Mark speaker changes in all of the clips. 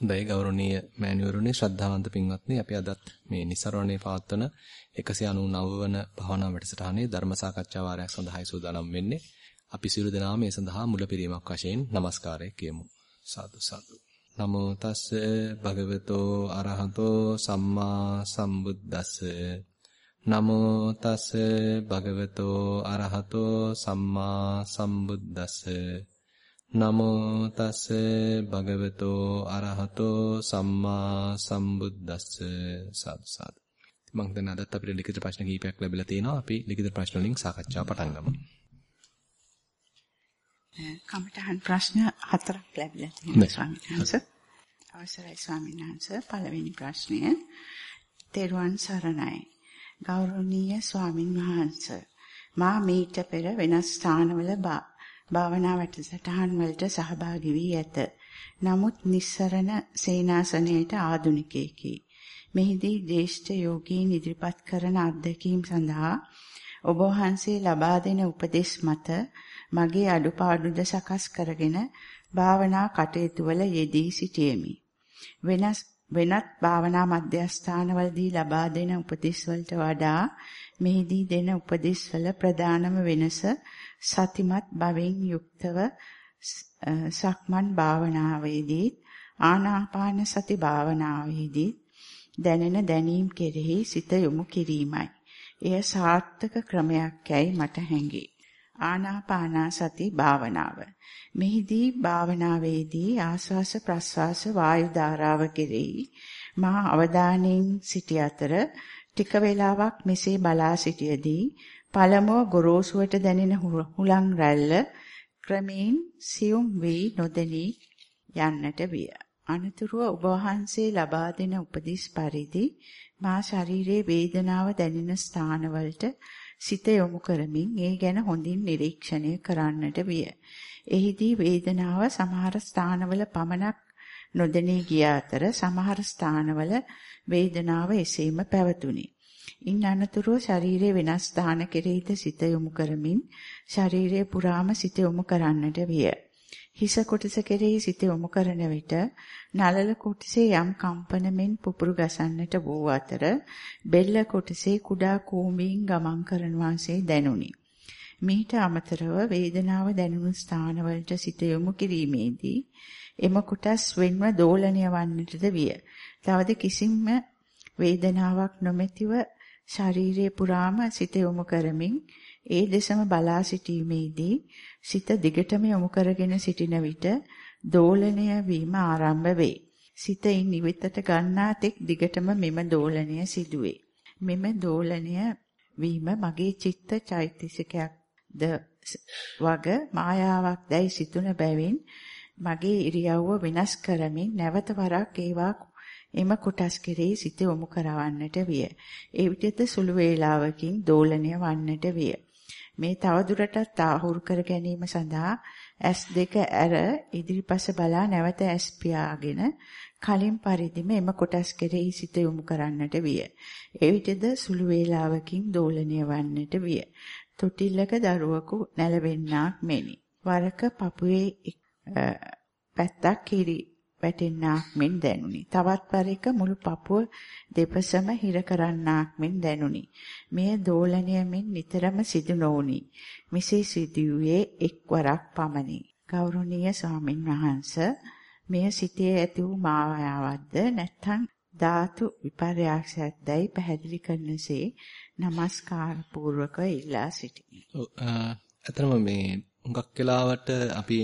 Speaker 1: හොඳයි ගෞරවනීය මෑණිවරුනි ශ්‍රද්ධාවන්ත පින්වත්නි අපි අදත් මේ નિසරණේ පවත්වන 199 වන භාවනා වැඩසටහනේ ධර්ම සාකච්ඡා වාරයක් සඳහායි සූදානම් වෙන්නේ. අපි සියලු දෙනා මේ සඳහා මුලපිරීමක් වශයෙන් নমස්කාරය කියමු. සාදු සාදු. නමෝ තස්ස භගවතෝ අරහතෝ සම්මා සම්බුද්දස්ස නමෝ තස්ස භගවතෝ අරහතෝ සම්මා සම්බුද්දස්ස නමෝ තස් භගවතෝ අරහතෝ සම්මා සම්බුද්දස්ස සාදු. මම දැන් අදත් අපිට ලිඛිත ප්‍රශ්න කිහිපයක් ලැබිලා තිනවා. අපි ලිඛිත ප්‍රශ්න වලින් සාකච්ඡාව පටන් ගමු.
Speaker 2: කමටහන් ප්‍රශ්න හතරක් ලැබිලා තියෙනවා ස්වාමීන් වහන්සේ. අවසරයි ස්වාමීන් වහන්සේ පළවෙනි ප්‍රශ්නය. තෙරුවන් සරණයි. ගෞරවනීය ස්වාමින් වහන්සේ මා මීට පෙර වෙනස් ස්ථානවල භාවනා වැඩසටහන් වලට සහභාගී වී ඇත. නමුත් නිස්සරණ සේනාසනයේට ආදුනිකයෙකි. මෙහිදී ජේෂ්ඨ යෝගීන් ඉදිරිපත් කරන අත්දැකීම් සඳහා ඔබ වහන්සේ ලබා දෙන උපදෙස් මත මගේ අඩුපාඩුද සකස් කරගෙන භාවනා කටයුතු වල යෙදී සිටියෙමි. වෙනස් වෙනත් භාවනා මධ්‍යස්ථානවලදී ලබා දෙන උපදෙස් වලට වඩා මෙහිදී දෙන උපදෙස් වල ප්‍රධානම වෙනස සතිමත් භවෙන් යුක්තව සක්මන් භාවනාවේදී ආනාපාන සති භාවනාවේදී දැනෙන දැනීම් කෙරෙහි සිත යොමු කිරීමයි. එය සාර්ථක ක්‍රමයක් යයි මට හැඟේ. ආනාපාන සති භාවනාව. මෙහිදී භාවනාවේදී ආස්වාස ප්‍රස්වාස වායු ධාරාව කෙරෙහි මා අවධානයෙන් සිටි අතර ටික වේලාවක් මෙසේ බලා සිටියේදී පළමුව ගොරෝසුවට දැනෙන හුලං රැල්ල ක්‍රමයෙන් සියුම් වී නොදෙනී යන්නට විය. අනතුරුව ඔබ වහන්සේ ලබා දෙන උපදෙස් පරිදි මා ශරීරයේ වේදනාව දැනෙන ස්ථානවලට සිත යොමු කරමින් ඒ ගැන හොඳින් නිරීක්ෂණය කරන්නට විය. එහිදී වේදනාව සමහර ස්ථානවල පමණක් නොදෙනී ගිය අතර සමහර ස්ථානවල වේදනාව එසේම පැවතුණි. ඉන් අනතුරුව ශරීරයේ වෙනස් ස්ථාන කෙරෙහිද සිත යොමු කරමින් ශරීරය පුරාම සිත යොමු කරන්නට විය. හිස කොටස කෙරෙහි සිත යොමු කරන විට නලල කොටසේ යම් කම්පනමින් පුපුරු ගසන්නට වූ අතර බෙල්ල කොටසේ කුඩා කූඹීන් ගමන් කරන වාසේ දැනුනි. මීට අමතරව වේදනාව දැනුණු ස්ථානවලට සිත යොමු කිරීමේදී එම කොටස් වෙන්ව දෝලණය වන්නටද විය. තවද කිසිම වේදනාවක් නොමැතිව ශරීරයේ පුරාම සිත යොමු කරමින් ඒ දෙසම බලා සිටීමේදී සිත දිගටම යොමු කරගෙන සිටින විට දෝලණය වීම ආරම්භ වේ. සිතින් නිවිතට ගන්නා තෙක් දිගටම මෙම දෝලණය සිදුවේ. මෙම දෝලණය වීම මගේ චිත්ත චෛතසිකයක්ද වග මායාවක් දැයි සිතුන බැවින් මගේ ඉරියව්ව වෙනස් කරමින් නැවත වරක් ඒවා එම කොටස් කෙරෙහි සිත යොමු කරවන්නට විය. ඒ විටද සුළු වේලාවකින් දෝලණය වන්නට විය. මේ තවදුරටත් ආහුරු කර ගැනීම සඳහා S2 ඇර ඉදිරිපස බලා නැවත S පියාගෙන කලින් පරිදිම එම කොටස් කෙරෙහි සිත යොමු කරන්නට විය. ඒ විටද සුළු වේලාවකින් දෝලණය වන්නට විය. තොටිල්ලක දරුවෙකු නැලවෙන්නාක් මෙනි. වරක පපුවේ පැත්තක් කිරි වැටෙන්නාක් මෙන් දැනුනි. තවත් පරයක මුළු පපුව දෙපසම හිර කරන්නාක් මෙන් දැනුනි. මෙය දෝලණයමින් නිතරම සිදු නොවුනි. මිසේ සිදුවේ එක්වරක් පමණි. ගෞරවනීය ස්වාමින් වහන්සේ මෙය සිතේ ඇති වූ මායාවක්ද නැත්නම් ධාතු විපර්යාසයක්දයි පැහැදිලි කරනසේ নমස්කාර පූර්වක ඉල්ලා සිටිමි.
Speaker 1: ඔව් අතරම මේ හුඟක් වෙලාවට අපි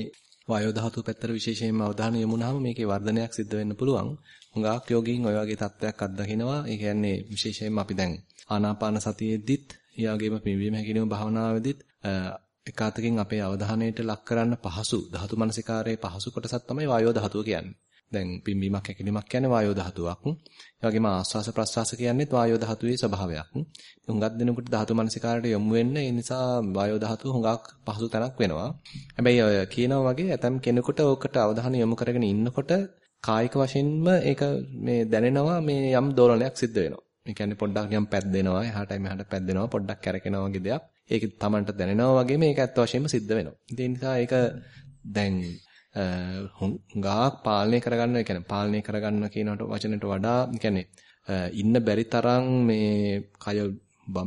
Speaker 1: වායෝ ධාතු පැත්තට විශේෂයෙන්ම අවධානය යොමුනහම මේකේ වර්ධනයක් සිද්ධ වෙන්න පුළුවන්. හුඟක් යෝගීන් ඔය වගේ තත්ත්වයක් අත්දකිනවා. ඒ කියන්නේ විශේෂයෙන්ම අපි දැන් ආනාපාන සතියෙදිත්, ඒ වගේම පිම්වීම හැකිනීම භාවනාවෙදිත් එකාතකින් අපේ අවධානයට ලක් කරන්න පහසු ධාතු මනසිකාරයේ පහසු කොටසක් තමයි වායෝ ධාතුව කියන්නේ. දැන් පිම්බීමක් හැකිලීමක් කියන්නේ වායෝ ධාතුවක්. ඒ වගේම ආස්වාස ප්‍රස්වාස කියන්නේත් වායෝ ධාතුවේ ස්වභාවයක්. හුඟක් දෙනකොට ධාතු මනසිකාරයට යොමු වෙන්න ඒ නිසා වායෝ ධාතුව හුඟක් පහසු තැනක් වෙනවා. හැබැයි ඔය කියනවා වගේ ඇතම් කෙනෙකුට ඕකට අවධානය යොමු කරගෙන ඉන්නකොට කායික වශයෙන්ම ඒක මේ දැනෙනවා මේ යම් දෝලනයක් සිද්ධ වෙනවා. ඒ කියන්නේ පොඩ්ඩක් නිකන් පැද්දෙනවා, එහාටයි මෙහාට පැද්දෙනවා, පොඩ්ඩක් කැරකෙනවා වගේ දෙයක්. ඒක තමන්ට දැනෙනවා වගේ මේක ඇත්ත වශයෙන්ම සිද්ධ වෙනවා. ඒ නිසා ඒක දැන් හුඟක් පාලනය කරගන්න, ඒ කියන්නේ පාලනය කරගන්න කියනට වචනට වඩා, කියන්නේ ඉන්න බැරි තරම් මේ කය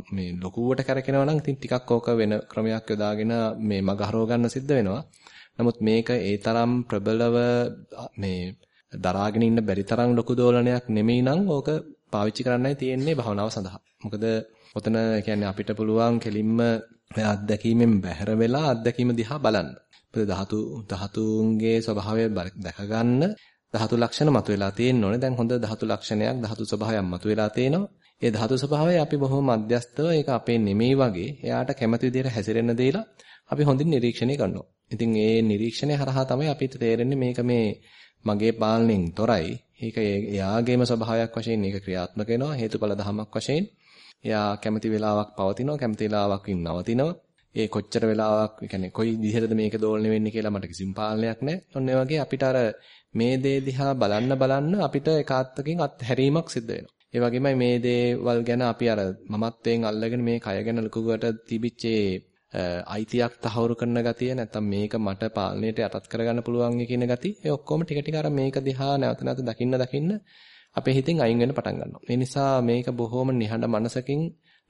Speaker 1: මේ ලොකුවට කරකිනවා නම් ඉතින් ටිකක් ඕක වෙන ක්‍රමයක් යොදාගෙන මේ මග හරව ගන්න සිද්ධ වෙනවා. නමුත් මේක ඒ තරම් ප්‍රබලව මේ දරාගෙන ඉන්න බැරි තරම් ලොකු දෝලනයක් නෙමෙයි නම් ඕක පාවිච්චි කරන්නයි තියෙන්නේ භවනාව සඳහා. මොකද ඔතන කියන්නේ අපිට පුළුවන් කෙලින්ම අත්දැකීමෙන් බැහැර වෙලා අත්දැකීම දිහා බලන්න. මොකද ධාතු ධාතුන්ගේ ස්වභාවය දැක ගන්න ධාතු ලක්ෂණ මතුවලා තියෙන්න ඕනේ. දැන් හොඳ ධාතු ලක්ෂණයක් ධාතු ස්වභාවයක් මතුවලා තියෙනවා. ඒ ධාතු ස්වභාවය අපි බොහොම මධ්‍යස්තව ඒක අපේ නෙමෙයි වගේ එයාට කැමති විදිහට හැසිරෙන්න දෙලා අපි හොඳින් නිරීක්ෂණය කරනවා. ඉතින් ඒ නිරීක්ෂණය හරහා තමයි අපිට තේරෙන්නේ මේක මේ මගේ පාලනයෙන් තොරයි. ඒක එයාගේම ස්වභාවයක් වශයෙන් මේක ක්‍රියාත්මක වෙනවා හේතුඵල ධමයක් වශයෙන්. එයා කැමති වෙලාවක් පවතිනවා කැමති වෙලාවක් නවතිනවා. ඒ කොච්චර වෙලාවක් يعني කොයි විදිහටද මේක දෝලණය වෙන්නේ කියලා මට කිසිම පාලනයක් නැහැ. ඔන්න ඒ වගේ අපිට අර මේ දේ දිහා බලන්න බලන්න අපිට එකාත්තකින් අත්හැරීමක් සිද්ධ වෙනවා. ඒ වගේමයි මේ දේවල් ගැන අපි අර මමත්වයෙන් අල්ලගෙන මේ කය ගැන ලකුවට තිබිච්ච අයිතියක් තහවුරු කරන ගතිය නැත්තම් මේක මට පාලනයට යටත් කරගන්න පුළුවන් කියන ගතිය ඒ ඔක්කොම ටික ටික අර මේක දිහා නැවත නැවත දකින්න දකින්න අපේ හිතෙන් අයින් වෙන්න පටන් ගන්නවා. ඒ නිසා මේක බොහොම නිහඬ මනසකින්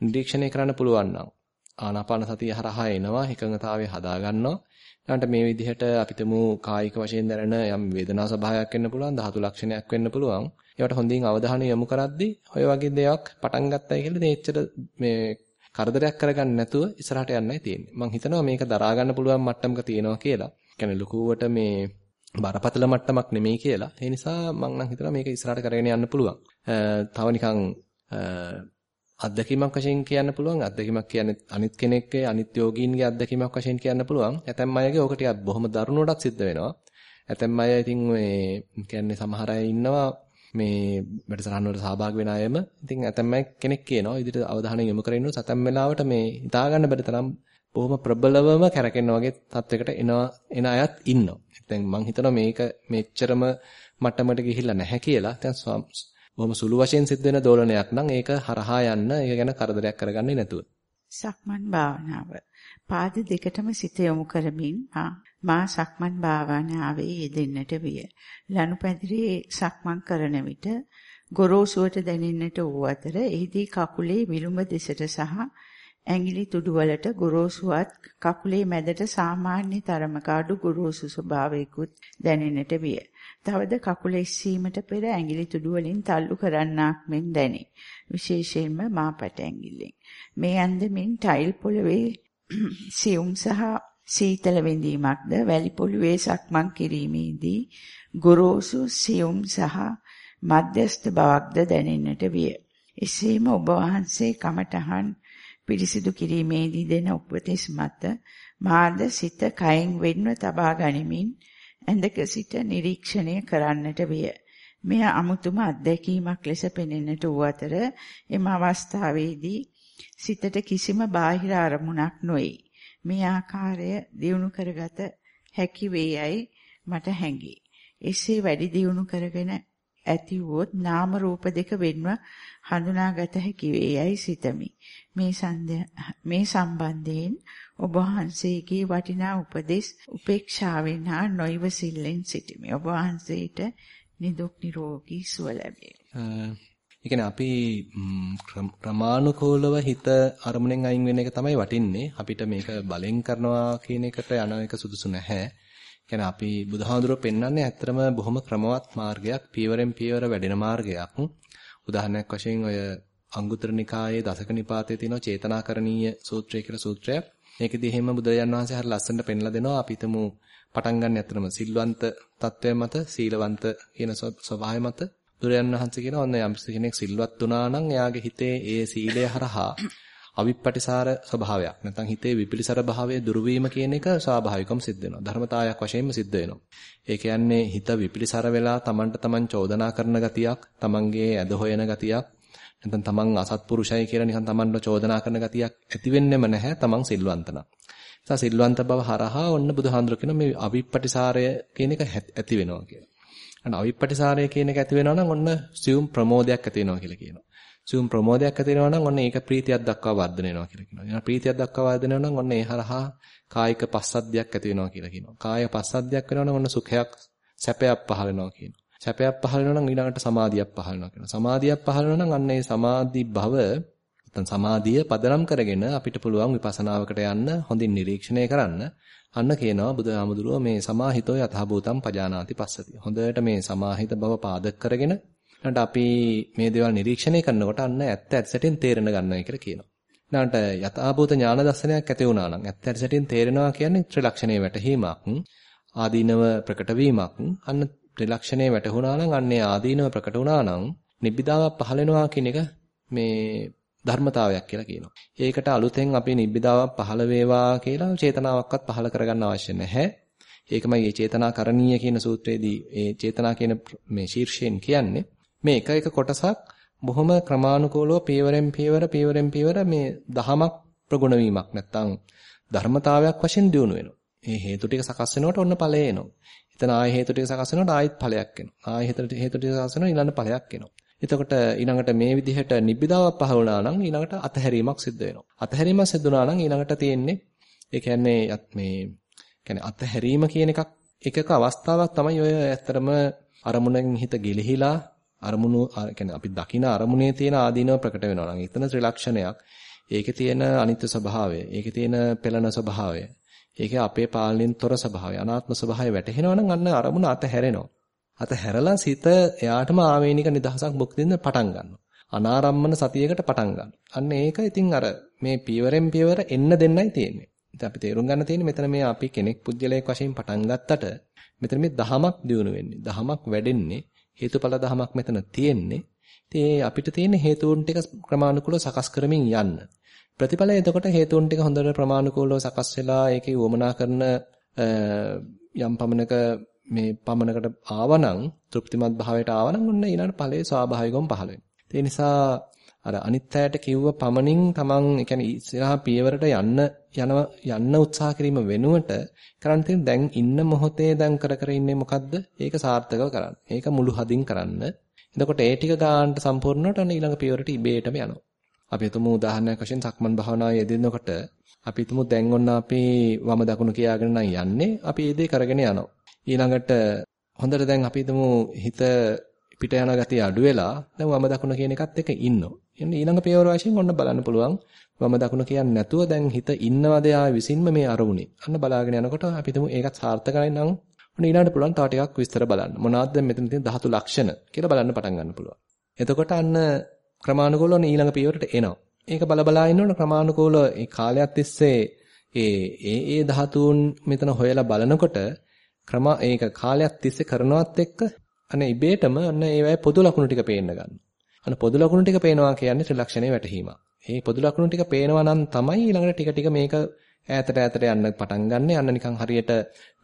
Speaker 1: නිරීක්ෂණය කරන්න පුළුවන් නම් ආනාපාන සතිය හරහා එනවා එකඟතාවය හදා ගන්නවා. ඊළඟට මේ විදිහට අපිටම කායික වශයෙන් දැනෙන යම් වේදනා ස්වභාවයක් වෙන්න පුළුවන්, ධාතු ලක්ෂණයක් වෙන්න පුළුවන්. ඒවට හොඳින් අවධානය යොමු කරද්දී ඔය වගේ දෙයක් පටන් ගත්තයි කියලා දෙච්චර මේ කරදරයක් කරගන්න නැතුව ඉස්සරහට යන්නයි තියෙන්නේ. මම හිතනවා මේක දරා ගන්න පුළුවන් මට්ටමක තියෙනවා කියලා. කියන්නේ ලකුවට මේ බරපතල මට්ටමක් නෙමෙයි කියලා. ඒ නිසා මම නම් හිතනවා මේක ඉස්සරහට කරගෙන යන්න පුළුවන්. තව නිකන් අත්දැකීමක් වශයෙන් කියන්න පුළුවන්. අත්දැකීමක් කියන්නේ අනිත් කෙනෙක්ගේ අනිත් යෝගීන්ගේ අත්දැකීමක් වශයෙන් කියන්න පුළුවන්. ඇතැම් අයගේ ඕක ටිකක් බොහොම දරුණුවටත් සිද්ධ වෙනවා. ඇතැම් අය ඉතින් මේ කියන්නේ සමහර අය ඉන්නවා මේ වැඩසටහන් වලට සහභාගී වෙන අයම ඉතින් ඇතැම් කෙනෙක් කියනවා ඉදිරියට අවධානය යොමු කරගෙන සතම් වෙලාවට මේ හිතා ගන්න බැරි තරම් බොහොම ප්‍රබලවම කැරකෙන වගේ තත්යකට එනවා එන අයත් ඉන්නවා. දැන් මම හිතනවා මේක මෙච්චරම මට්ටමට ගිහිල්ලා නැහැ කියලා. දැන් බොහොම සුළු වශයෙන් සිද්ධ වෙන දෝලනයක් නම් ඒක හරහා යන්න ඒක ගැන කරදරයක් කරගන්නේ නැතුව.
Speaker 2: සක්මන් භාවනාව. පාද දෙකටම සිත යොමු කරමින් මා සක්මන් භාවනාවේ යෙදෙන්නට විය. ලනුපැදිරේ සක්මන් කරන විට ගොරෝසුවට දැනෙන්නට වූ අතර එහිදී කකුලේ විලුඹ දෙසට සහ ඇඟිලි තුඩුවලට ගොරෝසුවත් කකුලේ මැදට සාමාන්‍ය තරමක අඩු ගොරෝසු ස්වභාවයකුත් දැනෙන්නට විය. තවද කකුල ඉස්සීමට පෙර ඇඟිලි තුඩු වලින් තල්ලු කරන්නාක් මෙන් දැනේ. විශේෂයෙන්ම මාපට ඇඟිල්ලෙන්. මේ අන්දමින් ටයිල් පොළවේ සියුම් සහ සීතල විඳීමක්ද වැලි පොළවේ සක්මන් කිරීමේදී ගොරෝසු සියුම් සහ මධ්‍යස්ථ බවක්ද දැනෙන්නට විය. එසේම ඔබ වහන්සේ කමඨහන් පිරිසිදු කිරීමේදී දෙන උපදෙස් මත මාද සිත කයෙන් වෙන්ව තබා ගනිමින් ඇඳක සිට නිරීක්ෂණය කරන්නට විය. මෙය අමුතුම අත්දැකීමක් ලෙස පෙනෙන්නට වූ අතර එම අවස්ථාවේදී සිතට කිසිම බාහිර අරමුණක් නොවේ. මේ ආකාරය දියුණු කරගත හැකි වේයයි මට හැඟේ. එසේ වැඩි දියුණු කරගෙන ඇති වූත් නාම රූප දෙක වෙන්ව හඳුනාගත හැකි වේයයි සිතමි. මේ මේ සම්බන්ධයෙන් ඔබ වහන්සේගේ වටිනා උපදෙස් උපේක්ෂාවෙන් හා නොයිවසිල්ලෙන් සිටිමි. ඔබ වහන්සේට නිදුක් නිරෝගී සුව ලැබේ.
Speaker 1: ඒ කියන්නේ අපි ක්‍රමානුකූලව හිත අරමුණෙන් අයින් වෙන එක තමයි වටින්නේ. අපිට මේක බලෙන් කරනවා කියන එකට යන එක සුදුසු නැහැ. කියන්නේ අපි බුදුහාඳුරෝ පෙන්වන්නේ ඇත්තටම බොහොම ක්‍රමවත් මාර්ගයක්, පියවරෙන් පියවර වැඩෙන මාර්ගයක්. උදාහරණයක් වශයෙන් ඔය අංගුත්තර නිකායේ දසක නිපාතයේ තියෙන චේතනාකරණීය සූත්‍රය කියලා සූත්‍රයක්. මේකෙදි එහෙම බුදුරජාන් වහන්සේ හරිය ලස්සනට පෙන්ලා දෙනවා. අපි හිතමු පටන් ගන්න ඇත්තටම සිල්වන්ත తත්වය මත, සීලවන්ත කියන ස්වභාවය මත බුදුරයන් වහන්සේ කියන ඔන්න යම් කෙනෙක් සිල්වත් වුණා නම් එයාගේ හිතේ ඒ සීලය හරහා අවිප්පටිසාර ස්වභාවයක් නැත්නම් හිතේ විපිලිසර භාවය දුරු වීම කියන එක ස්වාභාවිකවම සිද්ධ වෙනවා. ධර්මතාවයක් වශයෙන්ම සිද්ධ වෙනවා. ඒ කියන්නේ හිත විපිලිසර වෙලා Tamanට Taman චෝදනා කරන ගතියක්, Tamanගේ ඇද හොයන ගතියක්, නැත්නම් Taman අසත්පුරුෂයි කියලා නිකන් Tamanට චෝදනා කරන ගතියක් ඇති වෙන්නෙම නැහැ Taman සිල්වන්ත නම්. නිසා සිල්වන්ත බව හරහා ඔන්න බුදුහාඳුර කියන මේ අවිප්පටිසාරය කියන එක ඇති වෙනවා කියලා. අන්න අවිප්පටිසාරය කියන එක ඇති වෙනවා නම් ඔන්න සියුම් ප්‍රමෝදයක් ඇති වෙනවා කියලා කියනවා. සියුම් ප්‍රමෝදයක් ඇති වෙනවා නම් ඔන්න ඒක ප්‍රීතියක් දක්වා වර්ධනය වෙනවා කියලා කියනවා. ඊළඟ ප්‍රීතියක් දක්වා වර්ධනය වෙනවා නම් ඔන්න ඒ හරහා කායික පස්සද්ධියක් ඇති වෙනවා කියලා කියනවා. කාය පස්සද්ධියක් වෙනවා නම් ඔන්න සුඛයක් සැපයක් පහළ වෙනවා කියනවා. සැපයක් පහළ වෙනවා නම් ඊළඟට සමාධියක් පහළ වෙනවා කියනවා. සමාධියක් පහළ වෙනවා නම් අන්න ඒ සමාධි භව නැත්නම් සමාධිය පදනම් කරගෙන අපිට පුළුවන් විපස්සනාවකට යන්න හොඳින් නිරීක්ෂණය කරන්න. අන්න කියනවා බුදුහාමුදුරුවෝ මේ සමාහිතෝ යථාභූතම් පජානාති පස්සති. හොඳට මේ සමාහිත බව පාදක කරගෙන ඊළඟට අපි මේ දේවල් නිරීක්ෂණය කරනකොට අන්න ඇත්ත ඇත්තටින් තේරෙන ගන්නවා කියලා කියනවා. ඊළඟට යථාභූත ඥාන දර්ශනයක් ඇති වුණා නම් ඇත්ත ඇත්තටින් තේරෙනවා කියන්නේ ත්‍රිලක්ෂණයේ වැටහීමක් ආදීනව ප්‍රකට වීමක් අන්න ත්‍රිලක්ෂණයේ වැටහුණා නම් අන්නේ ආදීනව ප්‍රකට වුණා නම් නිබ්බිදාවක් පහළ වෙනවා කියන එක මේ ධර්මතාවයක් කියලා කියනවා. ඒකට අලුතෙන් අපි නිබ්බිදාවක් පහළ වේවා කියලා චේතනාවක්වත් පහළ කරගන්න අවශ්‍ය නැහැ. ඒකමයි මේ චේතනා කරණීය කියන සූත්‍රයේදී ඒ චේතනා කියන මේ ශීර්ෂයෙන් කියන්නේ මේ එක එක කොටසක් බොහොම ක්‍රමානුකූලව පියවරෙන් පියවර පියවරෙන් පියවර මේ දහමක් ප්‍රගුණ වීමක් නැත්තම් ධර්මතාවයක් වශයෙන් දියුණු වෙනවා. මේ හේතු ටික සකස් වෙනකොට ඔන්න ඵලය එනවා. එතන ආය හේතු ටික සකස් වෙනකොට ආයෙත් ඵලයක් එනවා. ආය හේතු හේතු ටික සකස් වෙනකොට ඊළඟ ඵලයක් එනවා. එතකොට ඊළඟට මේ විදිහට නිබ්බිදාවක් පහ වුණා නම් ඊළඟට අතහැරීමක් සිද්ධ වෙනවා. අතහැරීමක් සිද්ධ වුණා නම් ඊළඟට තියෙන්නේ ඒ කියන්නේ මේ කියන්නේ අතහැරීම කියන එකක් එකක අවස්ථාවක් තමයි ඔය ඇත්තරම අරමුණෙන් හිත ගිලිහිලා අරමුණු කියන්නේ අපි දකින අරමුණේ තියෙන ආදීනව ප්‍රකට වෙනවා නම් එතන ත්‍රිලක්ෂණයක්. ඒකේ තියෙන අනිත්‍ය ස්වභාවය, ඒකේ තියෙන පෙළන ස්වභාවය, ඒකේ අපේ පාලනයෙන් තොර ස්වභාවය, අනාත්ම ස්වභාවය වැටහෙනවා නම් අන්න අරමුණ අතහැරෙනවා. අතහැරලා සිත එයාටම ආවේනික නිදහසක් භුක්ති විඳින්න පටන් ගන්නවා. අනාරම්මන සතියකට පටන් ගන්නවා. අන්න ඒක ඉතින් අර මේ පියවරෙන් පියවර එන්න දෙන්නයි තියෙන්නේ. ඉතින් අපි තේරුම් ගන්න තියෙන්නේ මෙතන මේ අපි කෙනෙක් පුජ්‍යලයක් වශයෙන් පටන් ගත්තට මෙතන මේ දහමක් දියුණු වෙන්නේ. දහමක් වැඩෙන්නේ හේතුඵල දහමක් මෙතන තියෙන්නේ. ඉතින් අපිට තියෙන හේතුන් ටික ක්‍රමානුකූලව සකස් කරමින් යන්න. ප්‍රතිඵලය එතකොට හේතුන් ටික හොඳට ප්‍රමාණිකූලව සකස් වෙලා ඒකේ වමනා කරන යම් පමණක මේ පමණකට ආවනම් තෘප්තිමත් භාවයට ආවනම් ඔන්න ඊළඟ ඵලයේ ස්වාභාවිකවම පහළ වෙනවා. ඒ නිසා අර අනිත් අයට කිව්ව පමණින් තමන් ඒ කියන්නේ ඉස්සරහා පියවරට යන්න යනව යන්න උත්සාහ කිරීම වෙනුවට කරන්න තියෙන දැන් ඉන්න මොහොතේ දැන් කර කර ඉන්නේ මොකද්ද? ඒක සාර්ථකව කරන්න. ඒක මුළු හදින් කරන්න. එතකොට ඒ ටික ගන්නට සම්පූර්ණවට අන්න ඊළඟ පියවරට ඉබේටම යනවා. අපි හිතමු උදාහරණයක් වශයෙන් සක්මන් භාවනාවේ යෙදෙනකොට අපි හිතමු දැන් ඔන්න අපි වම දකුණ කියාගෙන නම් යන්නේ. අපි ඒ දේ කරගෙන යනවා. ඊළඟට හොඳට දැන් අපි හිතමු හිත පිට යන ගතිය අඩු වෙලා දැන් වම දකුණ කියන එකත් එක්ක ඉන්නවා. එන්නේ ඊළඟ පියවර වශයෙන් ඔන්න බලන්න පුළුවන්. වම දකුණ කියන්නේ නැතුව දැන් හිත ඉන්නවද ආ විසින්ම මේ අරමුණේ. අන්න බලාගෙන යනකොට අපි හිතමු ඒකත් සාර්ථකයි නම් ඔන්න ඊළඟට පුළුවන් තව ටිකක් විස්තර බලන්න. මොනවද දැන් මෙතන තියෙන ධාතු ලක්ෂණ කියලා බලන්න පටන් ගන්න පුළුවන්. එතකොට අන්න ක්‍රමානුකූලව ඊළඟ පියවරට එනවා. ඒක බල බලා ඉන්නකොට ක්‍රමානුකූලව ඒ කාලයක් තිස්සේ ඒ ඒ ඒ ධාතුන් මෙතන හොයලා බලනකොට ක්‍රම ඒක කාලයක් තිස්සේ කරනවත් එක්ක අනේ ඉබේටම අන්න ඒවයි පොදු ලක්ෂණ ටික පේන්න ගන්නවා. අන්න පොදු ලක්ෂණ ටික පේනවා කියන්නේ ත්‍රිලක්ෂණේ වැටහීම. මේ පොදු ලක්ෂණ ටික පේනවා නම් තමයි ඊළඟට ටික ටික මේක ඈතට ඈතට යන්න පටන් ගන්න. අන්න නිකන් හරියට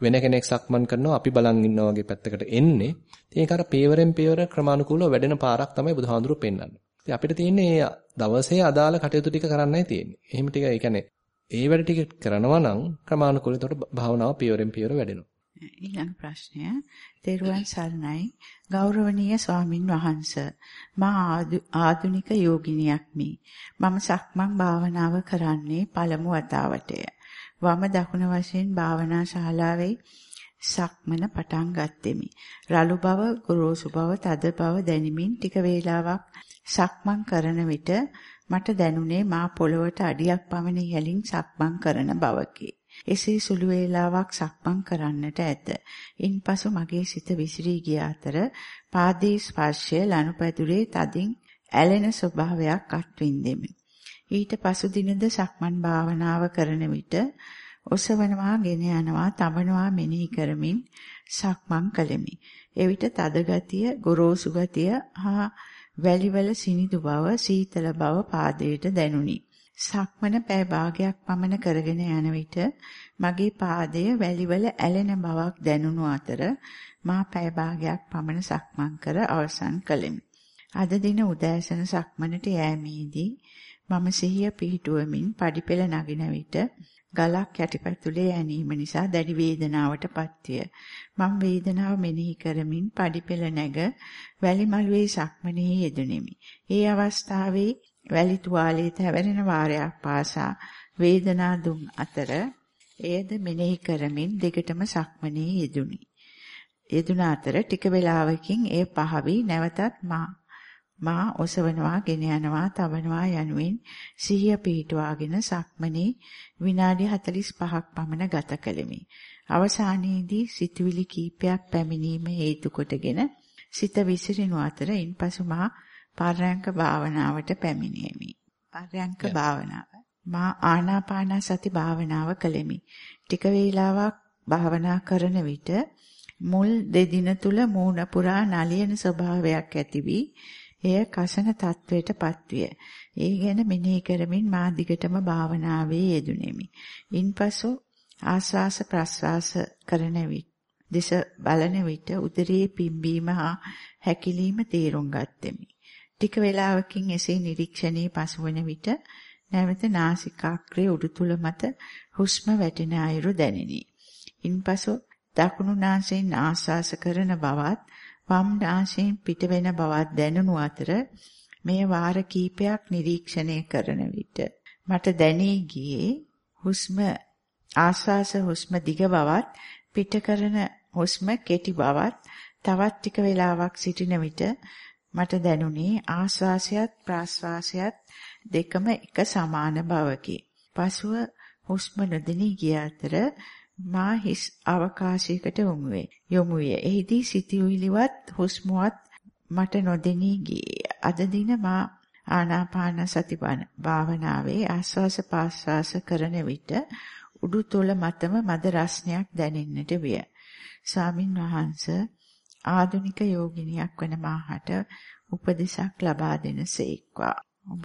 Speaker 1: වෙන කෙනෙක් සක්මන් කරනවා අපි බලන් ඉන්නා වගේ පැත්තකට එන්නේ. ඉතින් ඒක අර පේවරෙන් පේවර ක්‍රමානුකූලව වැඩෙන පාරක් තමයි බුදුහාඳුරු පෙන්වන්නේ. ඉතින් අපිට තියෙන්නේ දවසේ අදාළ කටයුතු ටික කරන්නයි තියෙන්නේ. එහෙම ටික ඒ කියන්නේ ඒ වැඩ ටික කරනවා නම් ක්‍රමානුකූලව එතකොට භාවනාව පියවරෙන් පියවර වැඩෙනවා.
Speaker 2: ඊළඟ ප්‍රශ්නය. තෙරුවන් සරණයි. ගෞරවනීය ස්වාමින් වහන්ස. මා ආදුනික යෝගිනියක් මේ. මම සක්මන් භාවනාව කරන්නේ පළමු වතාවටය. වම දකුණ වශයෙන් භාවනා ශාලාවේ සක්මන පටන් ගත්ෙමි රළු බව ගොරෝසු බව තද බව දැනිමින් ටික වේලාවක් සක්මන් කරන විට මට දැනුනේ මා පොළවට අඩියක් පමණ ඉහළින් සක්මන් කරන බවකි එසේ සුළු වේලාවක් සක්මන් කරන්නට ඇත. ඉන්පසු මගේ සිත විසිරී ගිය අතර පාදයේ ස්පර්ශය ලනුපැදුරේ තදින් ඇලෙන ස්වභාවයක් අත්විඳෙමි. ඊට පසු දිනද සක්මන් භාවනාව කරන විට ඔසවනවා, ගෙන යනවා, තබනවා මෙනෙහි කරමින් සක්මන් කළෙමි. එවිට තද ගතිය, ගොරෝසු ගතිය හා වැලිවල සිනිදු බව, සීතල බව පාදයට දැනුනි. සක්මන පෑ භාගයක් පමණ කරගෙන යන විට මගේ පාදය වැලිවල ඇලෙන බවක් දැනුණු අතර මා පෑ භාගයක් පමණ සක්මන් කර අවසන් කළෙමි. අද දින උදෑසන සක්මනට යෑමේදී මම සිහිය පිහිටුවමින් පඩිපෙළ නගින විට ගලක් යටිපතුලේ ඇනීම නිසා දැඩි වේදනාවට පත්විය. මම වේදනාව මෙනෙහි කරමින් පඩිපෙළ නැග වැලි මළුවේ සක්මනේ යෙදුණෙමි. ඒ අවස්ථාවේ වැලි තුවාලයේ තැවරෙන වාරයක් පාසා වේදනා දුන් අතර එයද මෙනෙහි කරමින් දෙකටම සක්මනේ යෙදුනි. යෙදුන අතර ටික වේලාවකින් එය පහවි නැවතත් මා මා ඔසවනවා ගෙන යනවා තබනවා යනුවෙන් සිහිය පිහිටුවාගෙන සක්මනේ විනාඩි 45ක් පමණ ගත කළෙමි. අවසානයේදී සිතුවිලි කීපයක් පැමිණීම හේතු කොටගෙන සිත විසිරෙනු අතර ඉන්පසු මා පර්යංක භාවනාවට පැමිණෙමි. පර්යංක භාවනාව. මා ආනාපාන සති භාවනාව කළෙමි. ටික වේලාවක් භාවනා කරන විට මුල් දෙදින තුල මූණ පුරා නලියන ස්වභාවයක් ඇති වී එය කසන තත්වයට පත්විය. ඒ ගැන මෙනෙහි කරමින් මා දිගටම භාවනාවේ යෙදුණෙමි. ඉන්පසු ආස්වාස ප්‍රස්වාස කරන විට දෙස බලන විට උදරයේ පිම්බීම හා හැකිලිම තේරුම් ගත්ෙමි. ටික වේලාවකින් එසේ නිරීක්ෂණයේ පසුවන විට නැවත නාසිකාග්‍රේ උඩුතුල මත හුස්ම වැටෙන අයුරු දැනිනි. ඉන්පසු දකුණු නාසයෙන් ආස්වාස කරන බවත් වම් නාසයෙන් පිටවෙන බවක් දැනුණු අතර මේ වාර කීපයක් නිරීක්ෂණය කරන විට මට දැනී ගියේ හුස්ම ආස්වාස හුස්ම දිග බවත් පිට කරන හුස්ම කෙටි බවත් තවත් ටික වේලාවක් සිටින විට මට දැනුනේ ආස්වාසයත් ප්‍රාස්වාසයත් දෙකම එක සමාන බවකි. පසුව හුස්ම නොදෙනී ගිය අතර මා හිස් අවකාශයකට යොමු වේ. යොමු විය. එහිදී සිටිවිලිවත් හුස්මවත් මට නොදෙනී ගියේ. අද දින මා ආනාපාන සති භාවනාවේ ආස්වාස පාස්වාස කරන විට උඩුතොල මතම මද රස්නයක් දැනෙන්නට විය. ස්වාමින් වහන්සේ ආධුනික යෝගිනියක් වන මාහට උපදෙසක් ලබා දෙනසේක්වා.
Speaker 1: ඔබ